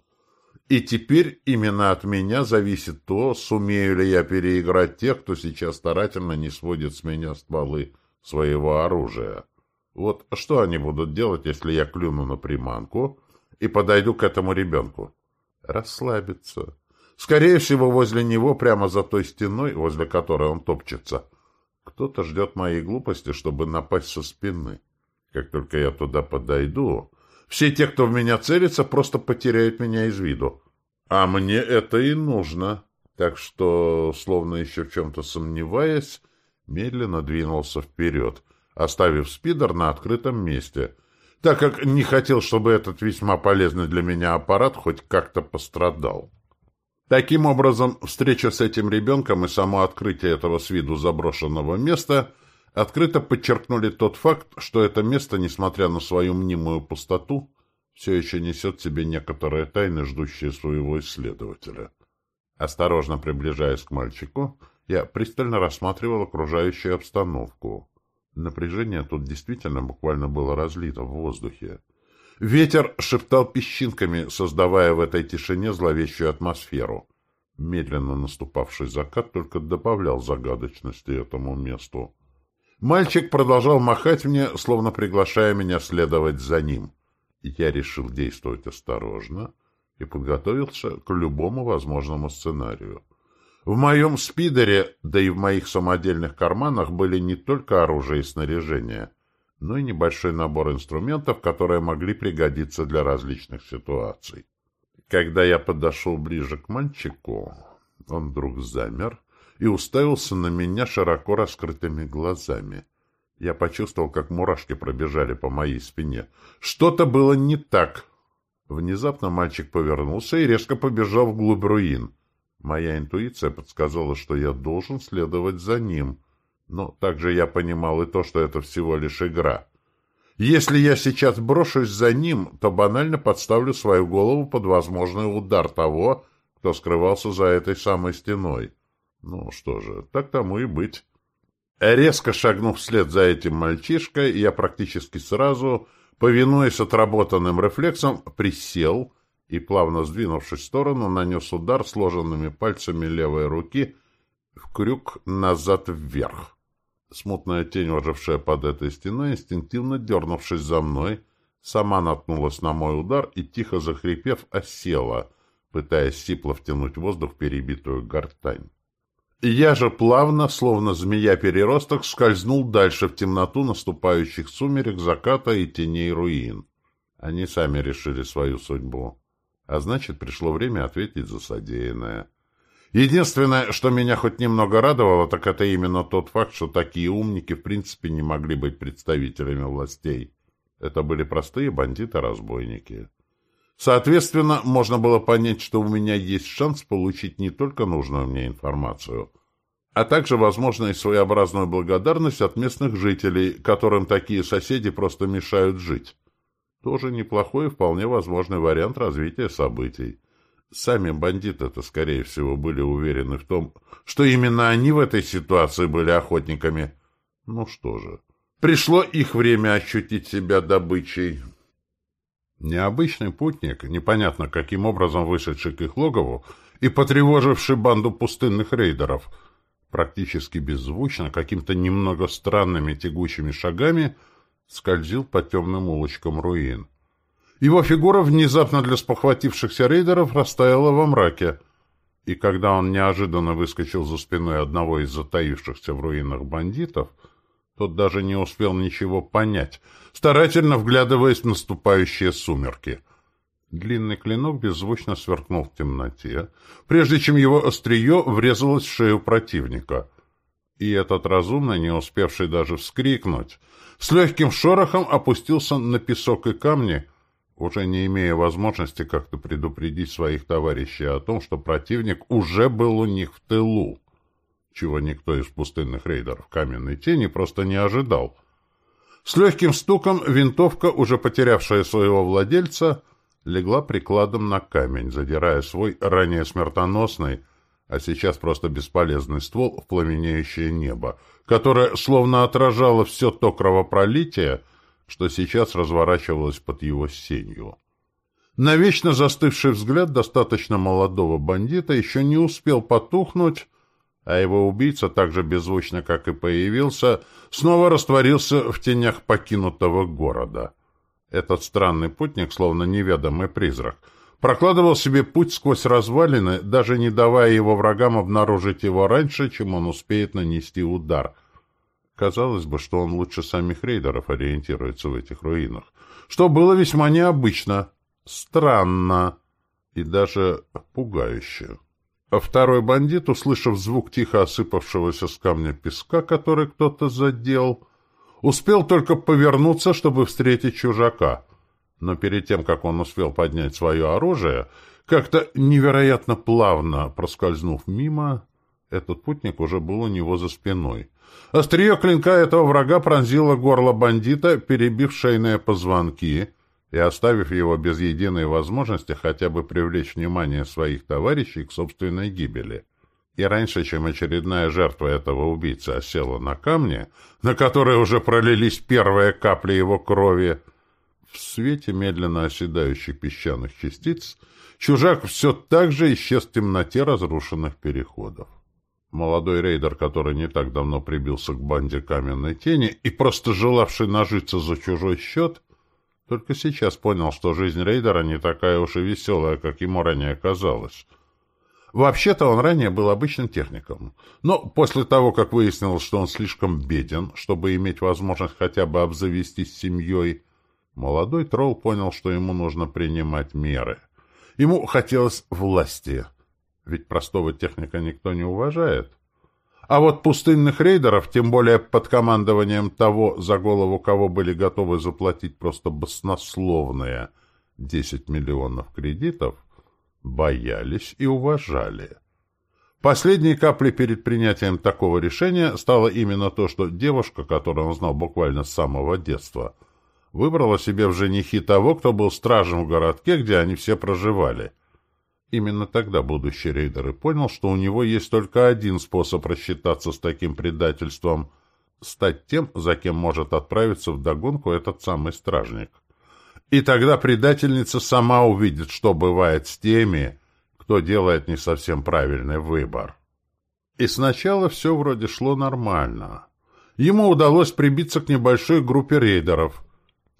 И теперь именно от меня зависит то, сумею ли я переиграть тех, кто сейчас старательно не сводит с меня стволы своего оружия. Вот что они будут делать, если я клюну на приманку и подойду к этому ребенку? Расслабиться. Скорее всего, возле него, прямо за той стеной, возле которой он топчется, кто-то ждет моей глупости, чтобы напасть со спины. Как только я туда подойду, все те, кто в меня целится, просто потеряют меня из виду. А мне это и нужно. Так что, словно еще в чем-то сомневаясь, медленно двинулся вперед, оставив спидер на открытом месте, так как не хотел, чтобы этот весьма полезный для меня аппарат хоть как-то пострадал. Таким образом, встреча с этим ребенком и само открытие этого с виду заброшенного места открыто подчеркнули тот факт, что это место, несмотря на свою мнимую пустоту, все еще несет в себе некоторые тайны, ждущие своего исследователя. Осторожно приближаясь к мальчику, я пристально рассматривал окружающую обстановку. Напряжение тут действительно буквально было разлито в воздухе. Ветер шептал песчинками, создавая в этой тишине зловещую атмосферу. Медленно наступавший закат только добавлял загадочности этому месту. Мальчик продолжал махать мне, словно приглашая меня следовать за ним. Я решил действовать осторожно и подготовился к любому возможному сценарию. В моем спидере, да и в моих самодельных карманах были не только оружие и снаряжение, но и небольшой набор инструментов, которые могли пригодиться для различных ситуаций. Когда я подошел ближе к мальчику, он вдруг замер и уставился на меня широко раскрытыми глазами. Я почувствовал, как мурашки пробежали по моей спине. Что-то было не так. Внезапно мальчик повернулся и резко побежал вглубь руин. Моя интуиция подсказала, что я должен следовать за ним. Но также я понимал и то, что это всего лишь игра. Если я сейчас брошусь за ним, то банально подставлю свою голову под возможный удар того, кто скрывался за этой самой стеной. Ну что же, так тому и быть. Резко шагнув вслед за этим мальчишкой, я практически сразу, повинуясь отработанным рефлексом, присел и, плавно сдвинувшись в сторону, нанес удар сложенными пальцами левой руки в крюк назад вверх. Смутная тень, ложившая под этой стеной, инстинктивно дернувшись за мной, сама наткнулась на мой удар и, тихо захрипев, осела, пытаясь сипло втянуть воздух в перебитую гортань. Я же плавно, словно змея-переросток, скользнул дальше в темноту наступающих сумерек, заката и теней руин. Они сами решили свою судьбу. А значит, пришло время ответить за содеянное. Единственное, что меня хоть немного радовало, так это именно тот факт, что такие умники в принципе не могли быть представителями властей. Это были простые бандиты-разбойники. Соответственно, можно было понять, что у меня есть шанс получить не только нужную мне информацию, а также, возможно, и своеобразную благодарность от местных жителей, которым такие соседи просто мешают жить. Тоже неплохой и вполне возможный вариант развития событий. Сами бандиты-то, скорее всего, были уверены в том, что именно они в этой ситуации были охотниками. Ну что же, пришло их время ощутить себя добычей. Необычный путник, непонятно каким образом вышедший к их логову и потревоживший банду пустынных рейдеров, практически беззвучно, каким-то немного странными тягучими шагами, скользил по темным улочкам руин. Его фигура внезапно для спохватившихся рейдеров растаяла во мраке, и когда он неожиданно выскочил за спиной одного из затаившихся в руинах бандитов, тот даже не успел ничего понять, старательно вглядываясь в наступающие сумерки. Длинный клинок беззвучно сверкнул в темноте, прежде чем его острие врезалось в шею противника. И этот разумный, не успевший даже вскрикнуть, с легким шорохом опустился на песок и камни, уже не имея возможности как-то предупредить своих товарищей о том, что противник уже был у них в тылу, чего никто из пустынных рейдеров каменной тени просто не ожидал. С легким стуком винтовка, уже потерявшая своего владельца, легла прикладом на камень, задирая свой ранее смертоносный, а сейчас просто бесполезный ствол в пламенеющее небо, которое словно отражало все то кровопролитие, что сейчас разворачивалось под его сенью. Навечно застывший взгляд достаточно молодого бандита еще не успел потухнуть, а его убийца, так же беззвучно, как и появился, снова растворился в тенях покинутого города. Этот странный путник, словно неведомый призрак, прокладывал себе путь сквозь развалины, даже не давая его врагам обнаружить его раньше, чем он успеет нанести удар — Казалось бы, что он лучше самих рейдеров ориентируется в этих руинах, что было весьма необычно, странно и даже пугающе. А второй бандит, услышав звук тихо осыпавшегося с камня песка, который кто-то задел, успел только повернуться, чтобы встретить чужака. Но перед тем, как он успел поднять свое оружие, как-то невероятно плавно проскользнув мимо, этот путник уже был у него за спиной — Острие клинка этого врага пронзило горло бандита, перебив шейные позвонки, и оставив его без единой возможности хотя бы привлечь внимание своих товарищей к собственной гибели. И раньше, чем очередная жертва этого убийцы осела на камне, на которые уже пролились первые капли его крови, в свете медленно оседающих песчаных частиц чужак все так же исчез в темноте разрушенных переходов. Молодой рейдер, который не так давно прибился к банде каменной тени и просто желавший нажиться за чужой счет, только сейчас понял, что жизнь рейдера не такая уж и веселая, как ему ранее казалось. Вообще-то он ранее был обычным техником. Но после того, как выяснилось, что он слишком беден, чтобы иметь возможность хотя бы обзавестись семьей, молодой тролл понял, что ему нужно принимать меры. Ему хотелось власти, ведь простого техника никто не уважает. А вот пустынных рейдеров, тем более под командованием того, за голову кого были готовы заплатить просто баснословные 10 миллионов кредитов, боялись и уважали. Последней каплей перед принятием такого решения стало именно то, что девушка, которую он знал буквально с самого детства, выбрала себе в женихи того, кто был стражем в городке, где они все проживали – Именно тогда будущий рейдер и понял, что у него есть только один способ рассчитаться с таким предательством — стать тем, за кем может отправиться в догонку этот самый стражник. И тогда предательница сама увидит, что бывает с теми, кто делает не совсем правильный выбор. И сначала все вроде шло нормально. Ему удалось прибиться к небольшой группе рейдеров,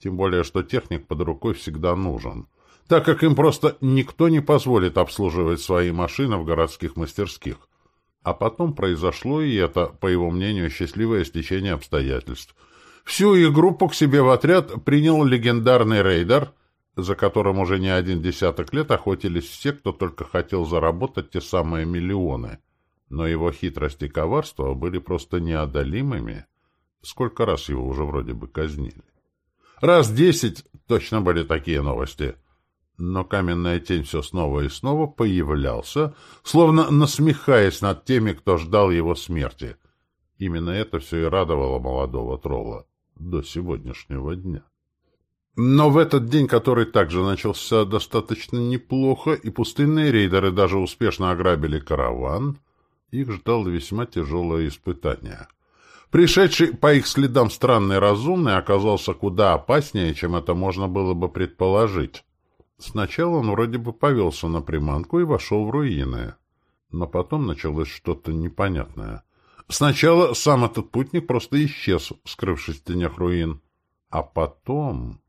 тем более, что техник под рукой всегда нужен — так как им просто никто не позволит обслуживать свои машины в городских мастерских. А потом произошло и это, по его мнению, счастливое стечение обстоятельств. Всю их группу к себе в отряд принял легендарный рейдер, за которым уже не один десяток лет охотились все, кто только хотел заработать те самые миллионы. Но его хитрость и коварство были просто неодолимыми. Сколько раз его уже вроде бы казнили. Раз десять точно были такие новости — но каменная тень все снова и снова появлялся, словно насмехаясь над теми, кто ждал его смерти. Именно это все и радовало молодого тролла до сегодняшнего дня. Но в этот день, который также начался достаточно неплохо, и пустынные рейдеры даже успешно ограбили караван, их ждало весьма тяжелое испытание. Пришедший по их следам странный разумный оказался куда опаснее, чем это можно было бы предположить. Сначала он вроде бы повелся на приманку и вошел в руины. Но потом началось что-то непонятное. Сначала сам этот путник просто исчез, скрывшись в тенях руин. А потом...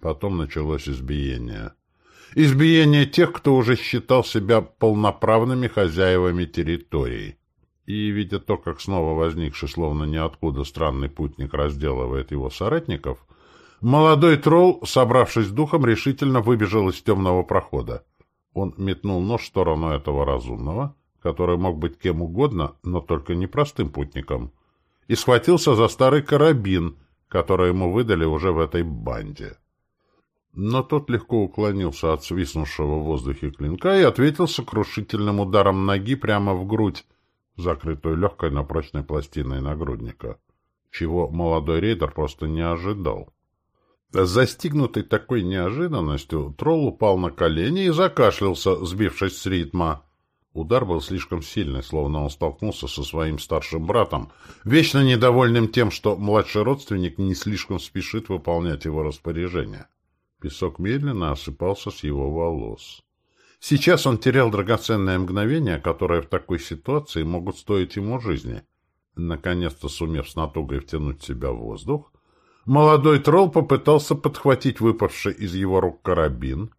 Потом началось избиение. Избиение тех, кто уже считал себя полноправными хозяевами территории. И, видя то, как снова возникший словно ниоткуда странный путник разделывает его соратников, Молодой тролл, собравшись духом, решительно выбежал из темного прохода. Он метнул нож в сторону этого разумного, который мог быть кем угодно, но только не простым путником, и схватился за старый карабин, который ему выдали уже в этой банде. Но тот легко уклонился от свистнувшего в воздухе клинка и ответил сокрушительным ударом ноги прямо в грудь, закрытую легкой, но прочной пластиной нагрудника, чего молодой рейдер просто не ожидал. Застигнутый такой неожиданностью, тролл упал на колени и закашлялся, сбившись с ритма. Удар был слишком сильный, словно он столкнулся со своим старшим братом, вечно недовольным тем, что младший родственник не слишком спешит выполнять его распоряжения. Песок медленно осыпался с его волос. Сейчас он терял драгоценные мгновения, которые в такой ситуации могут стоить ему жизни. Наконец-то сумев с натугой втянуть в себя воздух, Молодой тролл попытался подхватить выпавший из его рук карабин,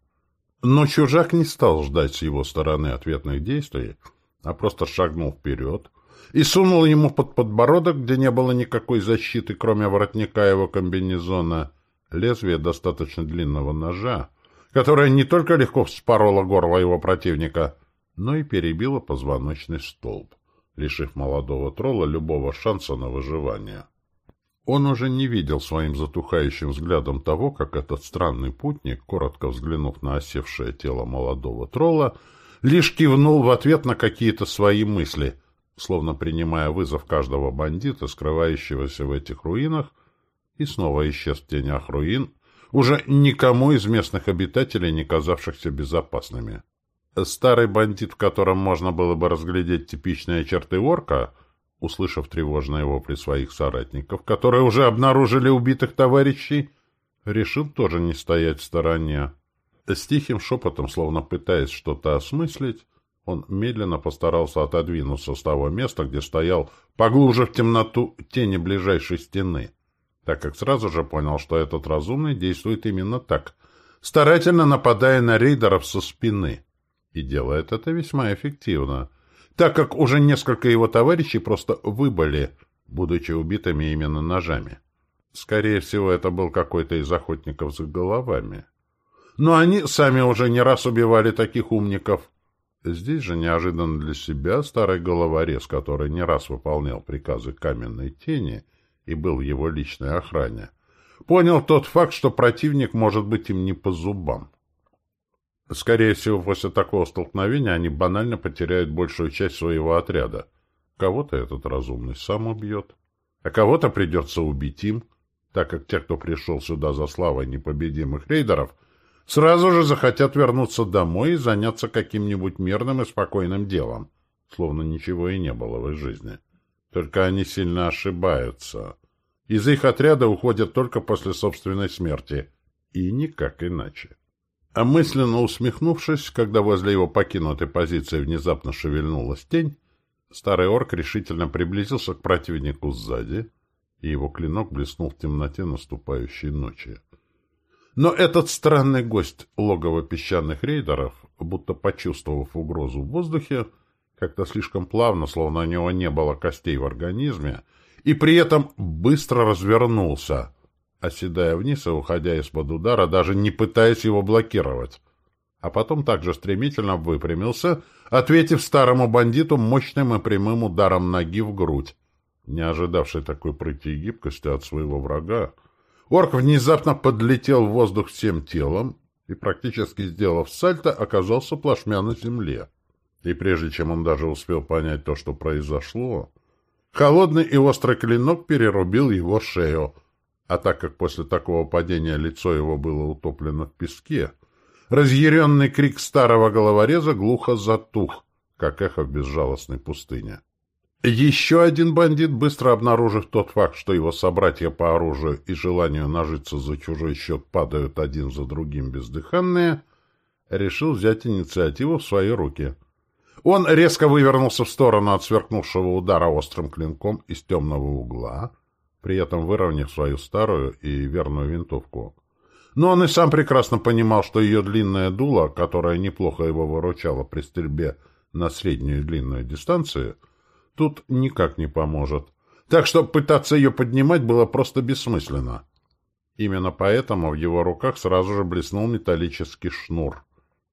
но чужак не стал ждать с его стороны ответных действий, а просто шагнул вперед и сунул ему под подбородок, где не было никакой защиты, кроме воротника его комбинезона, лезвие достаточно длинного ножа, которое не только легко вспороло горло его противника, но и перебило позвоночный столб, лишив молодого тролла любого шанса на выживание. Он уже не видел своим затухающим взглядом того, как этот странный путник, коротко взглянув на осевшее тело молодого тролла, лишь кивнул в ответ на какие-то свои мысли, словно принимая вызов каждого бандита, скрывающегося в этих руинах, и снова исчез в тенях руин, уже никому из местных обитателей не казавшихся безопасными. Старый бандит, в котором можно было бы разглядеть типичные черты орка, услышав тревожные вопли своих соратников, которые уже обнаружили убитых товарищей, решил тоже не стоять в стороне. С тихим шепотом, словно пытаясь что-то осмыслить, он медленно постарался отодвинуться с того места, где стоял, поглубже в темноту тени ближайшей стены, так как сразу же понял, что этот разумный действует именно так, старательно нападая на рейдеров со спины. И делает это весьма эффективно, так как уже несколько его товарищей просто выбыли, будучи убитыми именно ножами. Скорее всего, это был какой-то из охотников за головами. Но они сами уже не раз убивали таких умников. Здесь же неожиданно для себя старый головорез, который не раз выполнял приказы каменной тени и был в его личной охране, понял тот факт, что противник может быть им не по зубам. Скорее всего, после такого столкновения они банально потеряют большую часть своего отряда. Кого-то этот разумный сам убьет, а кого-то придется убить им, так как те, кто пришел сюда за славой непобедимых рейдеров, сразу же захотят вернуться домой и заняться каким-нибудь мирным и спокойным делом, словно ничего и не было в их жизни. Только они сильно ошибаются. Из их отряда уходят только после собственной смерти, и никак иначе. А мысленно усмехнувшись, когда возле его покинутой позиции внезапно шевельнулась тень, старый орк решительно приблизился к противнику сзади, и его клинок блеснул в темноте наступающей ночи. Но этот странный гость логова песчаных рейдеров, будто почувствовав угрозу в воздухе, как-то слишком плавно, словно у него не было костей в организме, и при этом быстро развернулся, оседая вниз и уходя из-под удара, даже не пытаясь его блокировать. А потом также стремительно выпрямился, ответив старому бандиту мощным и прямым ударом ноги в грудь, не ожидавший такой прыти и гибкости от своего врага, орк внезапно подлетел в воздух всем телом и, практически сделав сальто, оказался плашмя на земле. И прежде чем он даже успел понять то, что произошло, холодный и острый клинок перерубил его шею, а так как после такого падения лицо его было утоплено в песке, разъяренный крик старого головореза глухо затух, как эхо в безжалостной пустыне. Еще один бандит, быстро обнаружив тот факт, что его собратья по оружию и желанию нажиться за чужой счет падают один за другим бездыханные, решил взять инициативу в свои руки. Он резко вывернулся в сторону от сверкнувшего удара острым клинком из темного угла, при этом выровняв свою старую и верную винтовку. Но он и сам прекрасно понимал, что ее длинное дуло, которое неплохо его выручало при стрельбе на среднюю и длинную дистанцию, тут никак не поможет. Так что пытаться ее поднимать было просто бессмысленно. Именно поэтому в его руках сразу же блеснул металлический шнур.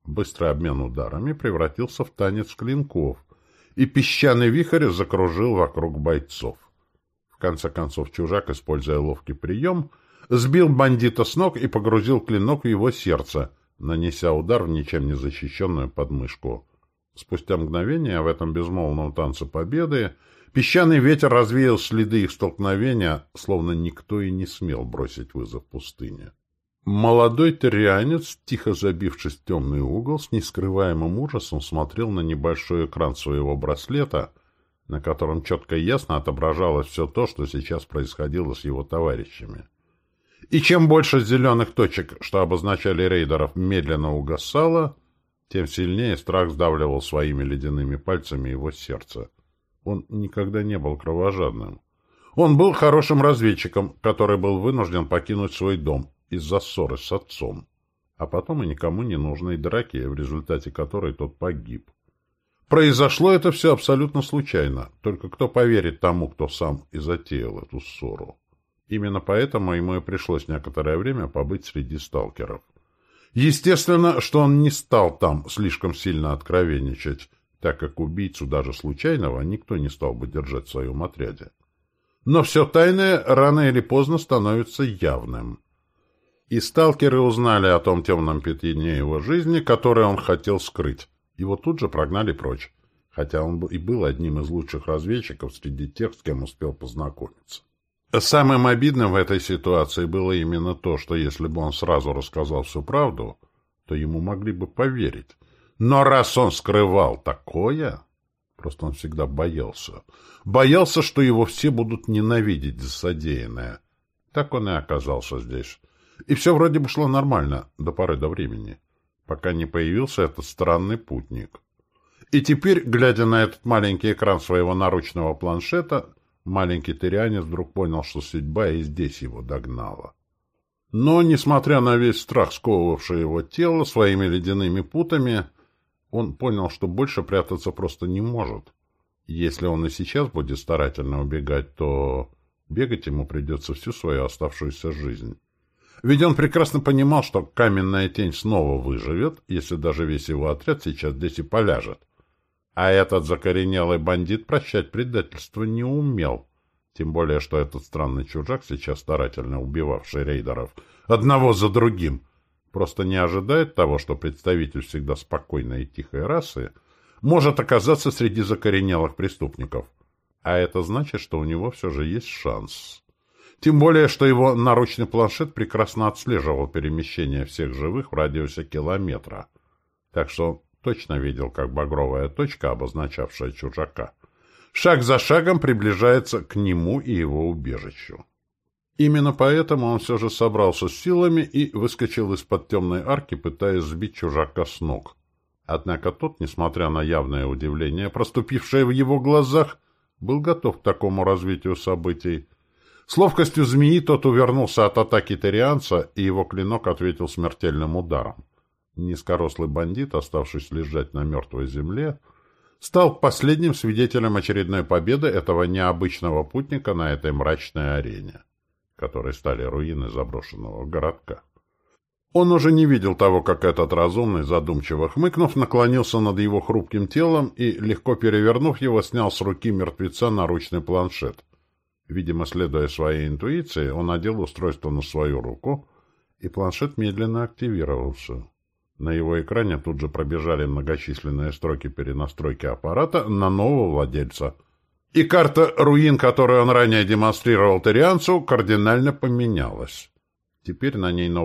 Быстрый обмен ударами превратился в танец клинков, и песчаный вихрь закружил вокруг бойцов. В конце концов чужак, используя ловкий прием, сбил бандита с ног и погрузил клинок в его сердце, нанеся удар в ничем не защищенную подмышку. Спустя мгновение в этом безмолвном танце победы песчаный ветер развеял следы их столкновения, словно никто и не смел бросить вызов пустыне. Молодой террианец, тихо забившись в темный угол, с нескрываемым ужасом смотрел на небольшой экран своего браслета, на котором четко и ясно отображалось все то, что сейчас происходило с его товарищами. И чем больше зеленых точек, что обозначали рейдеров, медленно угасало, тем сильнее страх сдавливал своими ледяными пальцами его сердце. Он никогда не был кровожадным. Он был хорошим разведчиком, который был вынужден покинуть свой дом из-за ссоры с отцом, а потом и никому не нужной драки, в результате которой тот погиб. Произошло это все абсолютно случайно, только кто поверит тому, кто сам и затеял эту ссору. Именно поэтому ему и пришлось некоторое время побыть среди сталкеров. Естественно, что он не стал там слишком сильно откровенничать, так как убийцу даже случайного никто не стал бы держать в своем отряде. Но все тайное рано или поздно становится явным. И сталкеры узнали о том темном пятне его жизни, которое он хотел скрыть. Его тут же прогнали прочь, хотя он и был одним из лучших разведчиков среди тех, с кем успел познакомиться. Самым обидным в этой ситуации было именно то, что если бы он сразу рассказал всю правду, то ему могли бы поверить. Но раз он скрывал такое, просто он всегда боялся. Боялся, что его все будут ненавидеть за содеянное. Так он и оказался здесь. И все вроде бы шло нормально, до поры до времени, пока не появился этот странный путник. И теперь, глядя на этот маленький экран своего наручного планшета, маленький тырянец вдруг понял, что судьба и здесь его догнала. Но, несмотря на весь страх, сковывавший его тело своими ледяными путами, он понял, что больше прятаться просто не может. Если он и сейчас будет старательно убегать, то бегать ему придется всю свою оставшуюся жизнь. Ведь он прекрасно понимал, что каменная тень снова выживет, если даже весь его отряд сейчас здесь и поляжет. А этот закоренелый бандит прощать предательство не умел. Тем более, что этот странный чужак, сейчас старательно убивавший рейдеров, одного за другим, просто не ожидает того, что представитель всегда спокойной и тихой расы может оказаться среди закоренелых преступников. А это значит, что у него все же есть шанс. Тем более, что его наручный планшет прекрасно отслеживал перемещение всех живых в радиусе километра. Так что точно видел, как багровая точка, обозначавшая чужака, шаг за шагом приближается к нему и его убежищу. Именно поэтому он все же собрался с силами и выскочил из-под темной арки, пытаясь сбить чужака с ног. Однако тот, несмотря на явное удивление, проступившее в его глазах, был готов к такому развитию событий, с ловкостью змеи тот увернулся от атаки Торианца, и его клинок ответил смертельным ударом. Низкорослый бандит, оставшись лежать на мертвой земле, стал последним свидетелем очередной победы этого необычного путника на этой мрачной арене, которой стали руины заброшенного городка. Он уже не видел того, как этот разумный, задумчиво хмыкнув, наклонился над его хрупким телом и, легко перевернув его, снял с руки мертвеца наручный планшет — Видимо, следуя своей интуиции, он надел устройство на свою руку, и планшет медленно активировался. На его экране тут же пробежали многочисленные строки перенастройки аппарата на нового владельца. И карта руин, которую он ранее демонстрировал Торианцу, кардинально поменялась. Теперь на ней новый